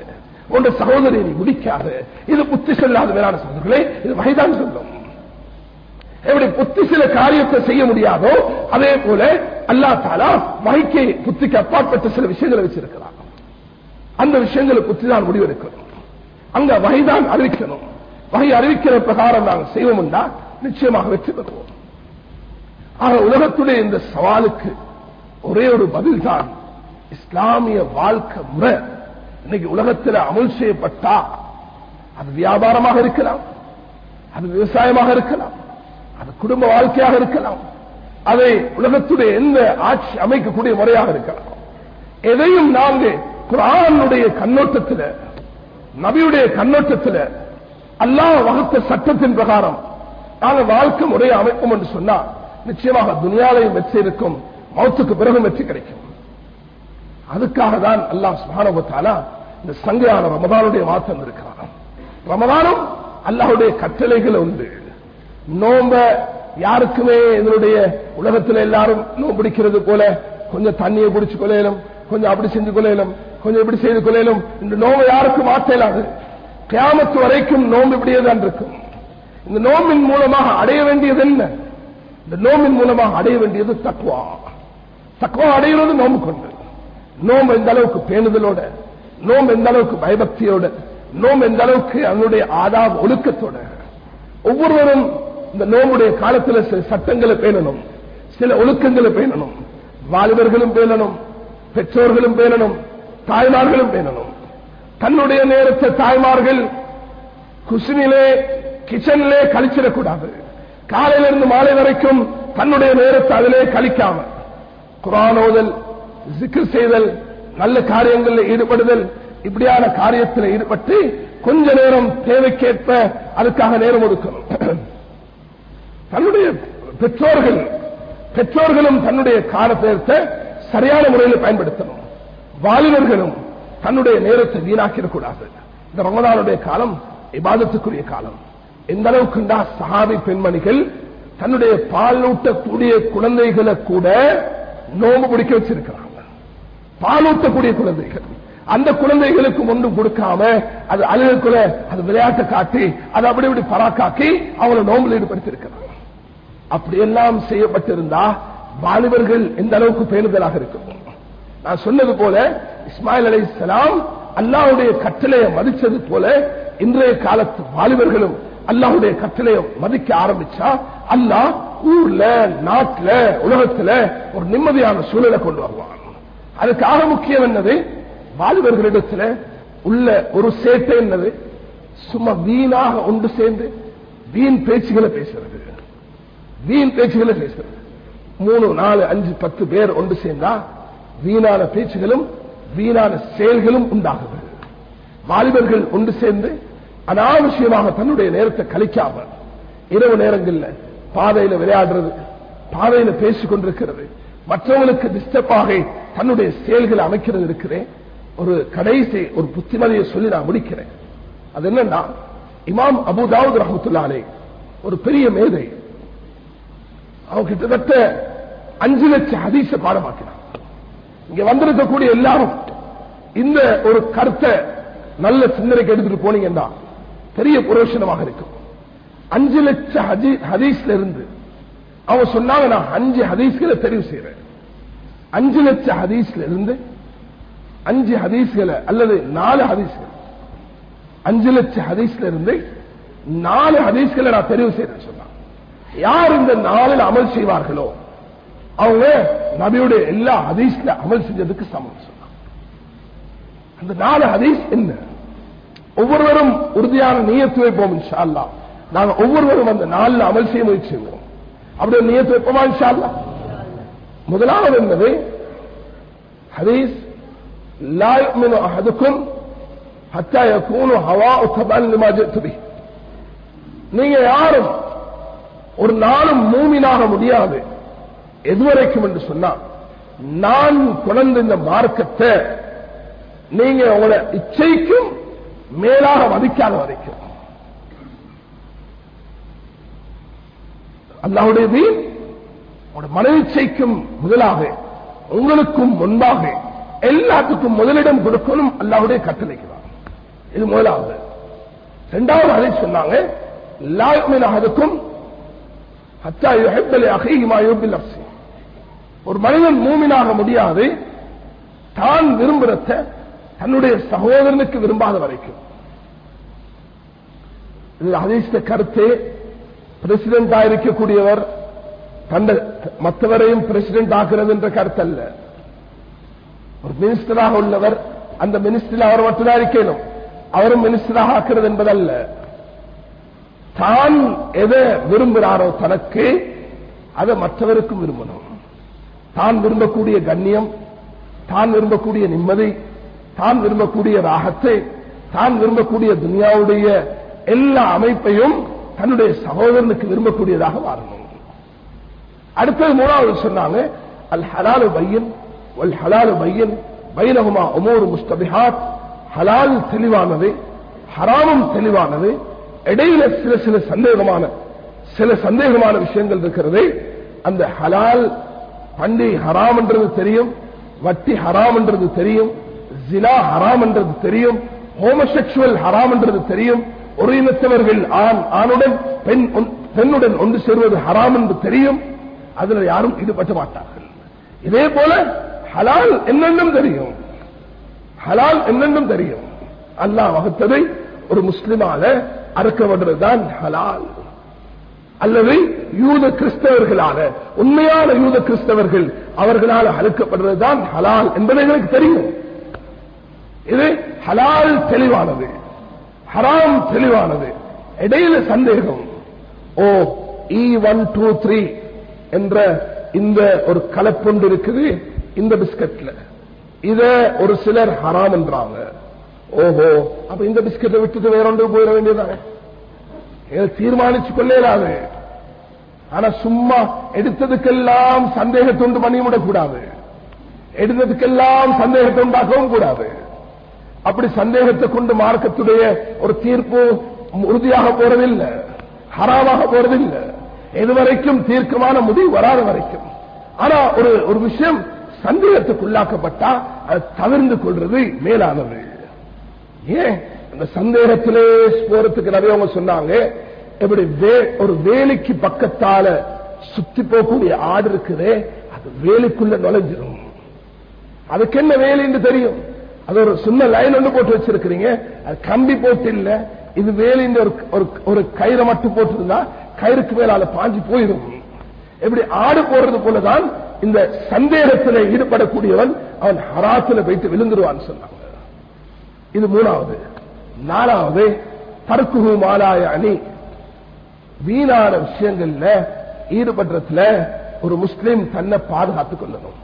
உன் சகோதரியை நீ முடிக்காது. இது புத்தி சொல்லாத வேளாண் சகோதரர்களே இது வகைதான் சொல்லும். எப்படி புத்தி சில காரியத்தை செய்ய முடியாதோ அதே போல அல்லா தாலா வகைக்கு புத்திக்கு அப்பாற்பட்ட சில விஷயங்களை வச்சிருக்கிறார் அந்த விஷயங்களை புத்தி தான் முடிவெடுக்கணும். அங்க வகைதான் அறிவிக்கணும். வகை அறிவிக்கிற பிரகாரம் நாங்கள் செய்வோம்னா நிச்சயமாக வெற்றி பெறுவோம். ஆக உலகத்துடைய இந்த சவாலுக்கு ஒரே ஒரு பதில் தான் இஸ்லாமிய வாழ்க்கை முறை இன்னைக்கு உலகத்தில் அமல் செய்யப்பட்டா அது வியாபாரமாக இருக்கலாம் அது விவசாயமாக இருக்கலாம் அது குடும்ப வாழ்க்கையாக இருக்கலாம் அதை உலகத்துடைய எந்த ஆட்சி அமைக்கக்கூடிய முறையாக இருக்கலாம். எதையும் நாங்கள் குரானுடைய கண்ணோட்டத்தில் நபியுடைய கண்ணோட்டத்தில் அல்லாஹ் வகுத்த சட்டத்தின் பிரகாரம் நாங்கள் வாழ்க்கை முறையை அமைப்போம் என்று சொன்னா நிச்சயமாக துனியாலையும் வெற்றி இருக்கும் மௌத்துக்கு பிறகும் வெற்றி கிடைக்கும். அதுக்காக தான் அல்லாஹ் சுபானபத்தாலா இந்த சங்கையான ரமதானுடைய மாற்றம் இருக்கிறான். ரமதானும் அல்லாஹுடைய கட்டளைகள் உண்டு. நோம்ப யாருக்குமே இதனுடைய உலகத்தில் எல்லாரும் நோம்பு பிடிக்கிறது போல கொஞ்சம் தண்ணியை பிடிச்சு கொள்ளையிலும் கொஞ்சம் அப்படி செஞ்சு கொள்ளையிலும் கொஞ்சம் இப்படி செய்து கொள்ளையிலும் இந்த நோம்பை யாருக்கும் மாற்றலாது. கியாமத்து வரைக்கும் நோம்பு இப்படியே தான் இருக்கும். இந்த நோம்பின் மூலமாக அடைய வேண்டியது என்ன? இந்த நோம்பின் மூலமாக அடைய வேண்டியது தக்குவா தக்குவா அடைகிறது நோம்பு கொண்டு. நோம் எந்த அளவுக்கு பேணுதலோட நோம் எந்த அளவுக்கு பயபக்தியோட நோம் எந்த அளவுக்கு அதனுடைய ஆதாப் ஒழுக்கத்தோட. ஒவ்வொருவரும் இந்த நோம்புடைய காலத்தில் சில சட்டங்களை பேணணும் சில ஒழுக்கங்களை பேணணும். வாலிபர்களும் பேணணும் பெற்றோர்களும் பேணணும் தாய்மார்களும் பேணணும். தன்னுடைய நேரத்தை தாய்மார்கள் குசினிலே கிச்சனிலே கழிச்சிடக்கூடாது. காலையிலிருந்து மாலை வரைக்கும் தன்னுடைய நேரத்தை அதிலே கழிக்காம. குரானோதல் சிக்கல் செய்தல் நல்ல காரியங்களில் ஈடுபடுதல் இப்படியான காரியத்தில் ஈடுபட்டு கொஞ்ச நேரம் தேவைக்கேற்ப அதுக்காக நேரம் ஒதுக்கணும். (clears throat) தன்னுடைய பெற்றோர்கள் பெற்றோர்களும் தன்னுடைய காலத்தை சரியான முறையில் பயன்படுத்தணும். வாலிபர்களும் தன்னுடைய நேரத்தை வீணாக்கிடக்கூடாது. இந்த ரமதானுடைய காலம் இபாதத்துக்குரிய காலம். எந்த அளவுக்குண்டா சஹாபி பெண்மணிகள் தன்னுடைய பாலூட்டக்கூடிய குழந்தைகளை கூட நோம்பு பிடிக்க வச்சிருக்கிறான் பாலூட்டக்கூடிய குழந்தைகள். அந்த குழந்தைகளுக்கு ஒன்றும் கொடுக்காம அது அழுகுக்குள்ள அது விளையாட்டை காட்டி அது அப்படி இப்படி பராக்காக்கி அவங்களை நோம்பில் ஈடுபடுத்திருக்கிறாங்க அப்படியெல்லாம் செய்யப்பட்டிருந்தா வாலிபர்கள் எந்த அளவுக்கு பேணுதலாக இருக்கும்? நான் சொன்னது போல இஸ்மாயில் அலி இஸ்லாம் அல்லாவுடைய கட்டளையை மதிச்சது போல இன்றைய காலத்து வாலிபர்களும் அல்லாவுடைய கட்டளையை மதிக்க ஆரம்பிச்சா அல்லாஹ் ஊர்ல நாட்டுல உலகத்துல ஒரு நிம்மதியான சூழலை கொண்டு வருவான். அதுக்காக முக்கியம் என்னது? வாலிபர்களிடத்துல உள்ள ஒரு சேட்டை என்னது? சும்மா வீணாக ஒன்று சேர்ந்து வீண் பேச்சுகளை பேசுறது. வீண் பேச்சுகளை பேசுறது. மூணு நாலு அஞ்சு பத்து பேர் ஒன்று சேர்ந்தா வீணான பேச்சுகளும் வீணான செயல்களும் உண்டாகுது. வாலிபர்கள் ஒன்று சேர்ந்து அனாவசியமாக தன்னுடைய நேரத்தை கழிக்காம இரவு நேரங்கள்ல பாதையில விளையாடுறது பாதையில பேசிக் கொண்டிருக்கிறது மற்றவங்களுக்கு டிஸ்டர்பாக தன்னுடைய செயல்களை அமைக்கிறது இருக்கிறேன். ஒரு கடைசி ஒரு புத்திமதியை சொல்லி நான் முடிக்கிறேன். அது என்னன்னா இமாம் அபுதாவுத் ரஹமத்துல்லாலே ஒரு பெரிய மேதை. அவன் கிட்டத்தட்ட அஞ்சு லட்சம் அதிச பாடமாக்கினான். இங்க வந்திருக்கக்கூடிய எல்லாரும் இந்த ஒரு கருத்தை நல்ல சிந்தனைக்கு எடுத்துட்டு போனீங்கன்னா பெரிய புரோஷனமாக இருக்கும். அஞ்சு லட்சம் ஹதீஸ்ல இருந்து அவன் சொன்னாங்க நான் அஞ்சு ஹதீஸ்களை தெரிவு செய்யறேன் அஞ்சு லட்சம் ஹதீஸ்ல இருந்து அஞ்சு ஹதீஸ்களை அல்லது நாலு ஹதீஸ்கள். அஞ்சு லட்சம் ஹதீஸ்ல இருந்து நாலு ஹதீஸ்களை நான் தெரிவு செய்யறேன் சொன்னான். யார் இந்த நாளில் அமல் செய்வார்களோ அவங்க நபியுடைய எல்லா ஹதீஸ்ல அமல் செஞ்சதுக்கு சமம் சொன்னாங்க அந்த நாலு ஹதீஸ் என்ன? ஒவ்வொருவரும் உறுதியான நீயத்து வைப்போம் இன்ஷா அல்லா நாங்க ஒவ்வொருவரும் அந்த நாளில் அமல் செய்ய முயற்சி செய்வோம். அவருடைய நியத்து வைப்போமா இன்ஷால்லா முதலாவது என்பது ஹதீஸ் லாயுமின் அஹதுக்கும் ஹத்தா யகூனு ஹவா உத்தபான் நீங்க யாரும் ஒரு நாளும் மூமினாக முடியாது. எதுவரைக்கும் என்று சொன்னா நான் கொண்டு இந்த மார்க்கத்தை நீங்க உங்களை இச்சைக்கும் மேலாக மதிக்காத வரைக்கும். அல்லாவுடைய தீன் உங்களோட மனவிச்சைக்கும் முதலாக உங்களுக்கும் முன்பாக எல்லாத்துக்கும் முதலிடம் கொடுக்கணும் அல்லாவுடைய கட்டளைக்குதான் இது முதலாவது. இரண்டாவது அதை சொன்னாங்க லாயமினாகதுக்கும் ஹத்தா யுஹிப்பலி அஹீஹி மா யுஹிப்பில் ஒரு மனிதன் மூமினாக முடியாது தான் விரும்புறத தன்னுடைய சகோதரனுக்கு விரும்பாத வரைக்கும். இது ஹதீஸ்த கருத்து. பிரசிடென்டா இருக்கக்கூடியவர் மற்றவரையும் பிரசிடென்ட் ஆகிறது என்ற கருத்து அல்ல ஒரு மினிஸ்டராக உள்ளவர் அந்த மினிஸ்டர் அவர் மட்டும்தான் இருக்கணும். அவரும் மினிஸ்டராக ஆக்கிறது என்பதல்ல. தான் எதை விரும்புகிறாரோ தனக்கு அதை மற்றவருக்கும் விரும்பணும். தான் விரும்பக்கூடிய கண்ணியம் தான் விரும்பக்கூடிய நிம்மதி தான் விரும்பக்கூடிய ராகத்தை தான் விரும்பக்கூடிய துனியாவுடைய எல்லா அமைப்பையும் தன்னுடைய சகோதரனுக்கு விரும்பக்கூடியதாக வாருங்கள் அடுத்தது மூணாவது சொன்னாங்க அல் ஹலாலு பையன் வல் ஹலாலு பையன் பைனகுமா உமோரு முஸ்தபிஹாத். ஹலால் தெளிவானது ஹராமும் தெளிவானது இடையில சில சில சந்தேகமான சில சந்தேகமான விஷயங்கள் இருக்கிறது. அந்த ஹலால் பண்டி ஹராம் என்றது தெரியும் வட்டி ஹராம் என்றது தெரியும் ஜிலா ஹராம் என்றது தெரியும் ஹோமசெக்சுவல் ஹராம் என்றது தெரியும் ஒரு இனத்தவர்கள் ஆண் ஆணுடன் பெண் பெண்ணுடன் ஒன்று சேர்வது ஹராம் என்று தெரியும். அதில் யாரும் ஈடுபட்ட மாட்டார்கள். இதே போல ஹலால் என்னென்னும் தெரியும். ஹலால் என்னென்னும் தெரியும். அல்லாஹ் வகுத்ததை ஒரு முஸ்லிமால அறுக்கப்படுறதுதான் ஹலால். அல்லது யூத கிறிஸ்தவர்களால உண்மையான யூத கிறிஸ்தவர்கள் அவர்களால் அழுக்கப்படுறதுதான் ஹலால் என்பது எங்களுக்கு தெரியும். இது ஹலால் தெளிவானது. ஹராம் தெளிவானது. இடையில சந்தேகம். ஓ இ ஒன் டூ த்ரீ என்ற இந்த ஒரு கலப்பொண்டு இருக்குது இந்த பிஸ்கட்ல. இத ஒரு சிலர் ஹராம் என்றாங்க. ஓஹோ அப்ப இந்த பிஸ்கட்டை விட்டுட்டு வேற ஒன்று போயிட வேண்டியதாங்க தீர்மானிச்சு கொள்ளேலாது ஆனா சும்மா எடுத்ததுக்கெல்லாம் சந்தேகத்தை உண்டு கூடாது விடக்கூடாது எடுத்ததுக்கெல்லாம் சந்தேகத்தை உண்டாக்கவும் கூடாது. அப்படி சந்தேகத்தை கொண்டு மார்க்கத்துடைய ஒரு தீர்ப்பு உறுதியாக போறதில்லை. ஹராமாக போறதில்லை. எதுவரைக்கும் தீர்க்கமான முடிவு வராத வரைக்கும். ஆனா ஒரு ஒரு விஷயம் சந்தேகத்துக்குள்ளாக்கப்பட்டா அதை தவிர்ந்து கொள்றது மேலானது. ஏன்? அந்த சந்தேகத்திலே போறதுக்கு நிறைய சொன்னாங்க. எப்படி ஒரு வேலைக்கு பக்கத்தால சுத்தி போகக்கூடிய ஆடு இருக்குதே அது வேலைக்குள்ள நுழைஞ்சிடும் அதுக்கு என்ன வேலைன்னு தெரியும்? அது ஒரு சின்ன லைன் ஒன்று போட்டு வச்சிருக்கிறீங்க. அது கம்பி போட்டு இல்ல. இது வேலைன்னு ஒரு ஒரு கயிறை மட்டும் போட்டிருந்தா கயிறுக்கு மேலால பாஞ்சு போயிடும் எப்படி ஆடு போடுறது போலதான் இந்த சந்தேகத்தில் ஈடுபடக்கூடியவன் அவன் ஹராத்துல போயிட்டு விழுந்துருவான்னு சொன்னாங்க இது மூணாவது. நாலாவது தற்குகு மாலாய அணி. வீணான விஷயங்கள்ல ஈடுபடுறதுல ஒரு முஸ்லீம் தன்னை பாதுகாத்துக் கொள்ளணும்.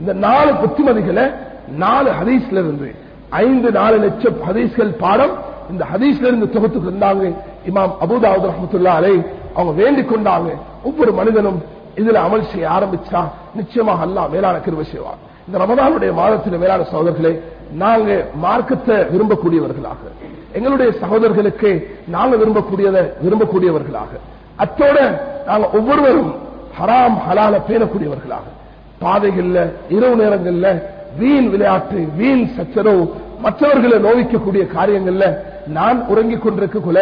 இந்த நாலு புத்திமதிகளை நாலு ஹதீஸ்ல இருந்து ஐந்து நாலு லட்சம் ஹதீஸ்கள் பாடம். இந்த ஹதீஸ்ல இருந்து தொகுத்து இருந்தாங்க இமாம் அபுதாவுத் ரஹமத்துல்லா அலை அவங்க வேண்டிக் கொண்டாங்க. ஒவ்வொரு மனிதனும் இதுல அமல் செய்ய ஆரம்பிச்சா நிச்சயமாக அல்லா மேலான கிருபை செய்வார் இந்த ரமதானுடைய மாதத்தில் மேலான சகோதரர்களே நாங்க மார்க்கத்தை விரும்பக்கூடியவர்களாக எங்களுடைய சகோதரர்களுக்கு நாங்க விரும்பக்கூடியதை விரும்பக்கூடியவர்களாக அத்தோட நாங்க ஒவ்வொருவரும் ஹராம் ஹலால பேணக்கூடியவர்களாக. பாதைகள்ல இரவு நேரங்கள்ல வீண் விளையாட்டு வீண் சச்சரவு மற்றவர்களை நோவிக்கக்கூடிய காரியங்கள்ல நான் உறங்கிக் கொண்டிருக்கக்குள்ள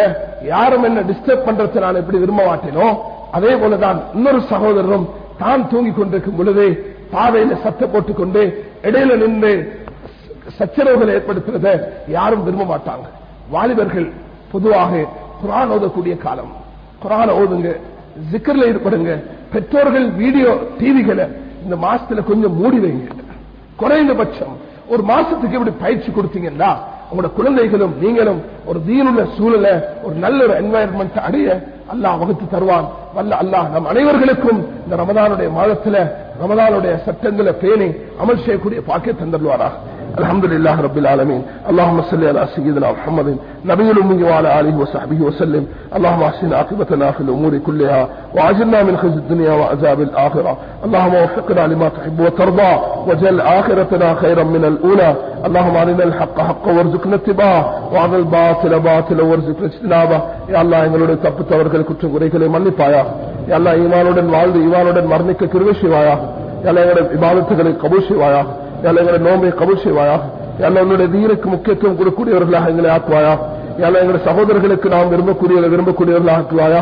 யாரும் என்ன டிஸ்டர்ப் பண்றதை நான் எப்படி விரும்ப மாட்டேனோ அதே போலதான் இன்னொரு சகோதரரும் தான் தூங்கிக் கொண்டிருக்கும் பொழுது பாதையில சத்த போட்டுக்கொண்டு இடையில நின்று சச்சரவுகளை ஏற்படுத்துறத யாரும் விரும்ப மாட்டாங்க. வாலிபர்கள் பொதுவாக குரான் ஓதக்கூடிய காலம். குரான் ஓதுங்க ஜிக்கர்ல ஈடுபடுங்க பெற்றோர்கள் வீடியோ டிவிகளை இந்த மாசத்துல கொஞ்சம் மூடி வைங்க. குறைந்தபட்சம் ஒரு மாசத்துக்கு இப்படி பயிற்சி கொடுத்தீங்கன்னா உங்களோட குழந்தைகளும் நீங்களும் ஒரு தீனுள்ள சூழலை ஒரு நல்ல ஒரு என்வாயன்மெண்ட் அடைய அல்லாஹ் வகுத்து தருவான். வல்ல அல்லாஹ் நம் அனைவர்களுக்கும் இந்த ரமதானுடைய மாதத்துல ரமதானுடைய சட்டங்களை பேணி அமல் செய்யக்கூடிய பாக்கிய தந்துடுவாரா الحمد لله رب العالمين اللهم صل على سيدنا محمد نبي الأمي وعلى آله وصحبه وسلم اللهم احسن عاقبتنا في الأمور كلها وعجلنا من خزي الدنيا وعذاب الآخرة اللهم وفقنا لما تحب وترضى واجعل آخرتنا خيرا من الأولى اللهم أرنا الحق حقا وارزقنا اتباعه وعن الباطل باطلا وارزقنا اجتنابه يا الله எங்களுடைய தப்பு தவறுகளை குற்றம் குறைகளை மன்னிப்பாயா யா அல்லாஹ் ஈமானுடன் வாழ்ந்து ஈமானுடன் மரணிக்க கிருவை செய்வாயா யா அல்லாஹ் எங்களுடைய இபாதத்துகளை கபூல் செய்வாயா யா நோம்பை கபல் செய்வாயா? எல்லாம் அல்லாஹ் உன்னுடைய தீனுக்கு முக்கியத்துவம் கொடுக்கக்கூடியவர்களாக எங்களை ஆக்குவாயா? எல்லாம் எங்களுடைய சகோதரர்களுக்கு நாம் விரும்பக்கூடிய விரும்பக்கூடியவர்களாக ஆக்குவாயா?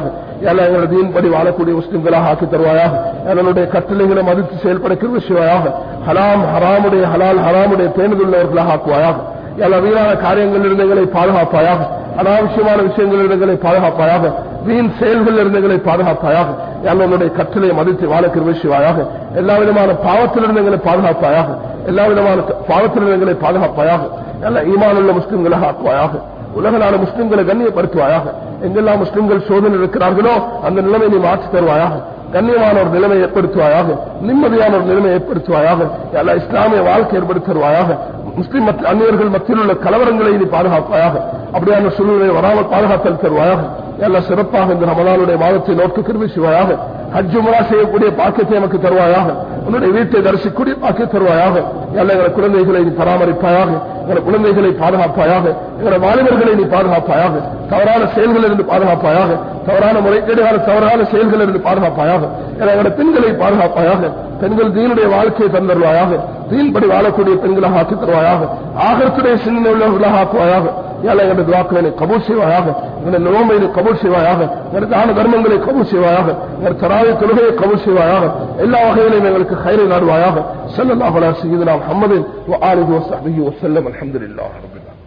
எல்லாம் எங்களுடைய தீன்படி வாழக்கூடிய முஸ்லிம்களாக ஆக்கி தருவாயாக எங்களுடைய கட்டளைகளை மதித்து செயல்பட விஷயமாக ஹலாம் ஹராமுடைய ஹலால் ஹராமுடைய பேணுதுள்ளவர்களாக ஆக்குவாயாக எல்லா வீணான காரியங்களிலிருந்து எங்களை பாதுகாப்பாயாக அனாவசியமான விஷயங்களிலிருந்து எங்களை பாதுகாப்பாயாக வீண் செயல்களில் இருந்தங்களை பாதுகாப்பாயாக எல்லாம் என்னுடைய கட்டளை மதித்து வாழ கிருவிசுவாயாக எல்லா விதமான பாவத்திலிருந்து எங்களை பாதுகாப்பாயாக எல்லா விதமான பாவத்திலிருந்து எங்களை பாதுகாப்பாயாக நல்ல ஈமானுள்ள முஸ்லிம்களாக ஆக்குவாயாக உலக முஸ்லிம்களை கண்ணியப்படுத்துவாயாக எங்கெல்லாம் முஸ்லிம்கள் சோதனை இருக்கிறார்களோ அந்த நிலைமை நீ மாற்றி தருவாயாக கண்ணியமான ஒரு நிலைமை ஏற்படுத்துவாயாக நிம்மதியான ஒரு நிலைமை ஏற்படுத்துவாயாக எல்லா இஸ்லாமிய வாழ்க்கை ஏற்படுத்தி தருவாயாக முஸ்லிம் அந்நியர்கள் மத்தியில் உள்ள கலவரங்களை நீ பாதுகாப்பாயாக அப்படியான சூழ்நிலை வராமல் பாதுகாத்தல் தருவாயாக எல்லாம் சிறப்பாக இந்த ரமலானுடைய மாதத்தை நோக்கி திரும்பி செய்வாயாக ஹஜ் செய்யக்கூடிய பாக்கியத்தை நமக்கு தருவாயாக. உன்னுடைய வீட்டை தரிசிக்கூடிய பாக்கிய தருவாயாக. எல்லாம் எங்களை குழந்தைகளை நீ பராமரிப்பாயாக. எங்களை குழந்தைகளை பாதுகாப்பாயாக. எங்களை மாணவர்களை நீ பாதுகாப்பாயாக. தவறான செயல்களிலிருந்து பாதுகாப்பாயாக. தவறான முறைகேடுகால தவறான செயல்களிலிருந்து பாதுகாப்பாயாக. எங்களை பெண்களை பாதுகாப்பாயாக. பெண்கள் தீனுடைய வாழ்க்கையை தந்தருவாயாக. தீன்படி வாழக்கூடிய பெண்களாக ஆக்கி தருவாயாக ஆகத்துடைய சின்ன உள்ளவர்களாக ஆக்குவாயாக ஏழை எங்களுடைய துவாக்களை கபூர் செய்வாயாக எங்களுடைய நோமையை கபூர் செய்வாயாக எங்களுடைய தான தர்மங்களை கபூர் செய்வாயாக எங்களுடைய தராய தொழுகையை கபூர் செய்வாயாக எல்லா வகைகளையும் எங்களுக்கு கயிறை நாடுவாயாக செல்லல்லாஹ் சீதனா முகமது ஆலிஹி வசஹபிஹி வசல்லம் அல்ஹம்துலில்லாஹ் ரபில்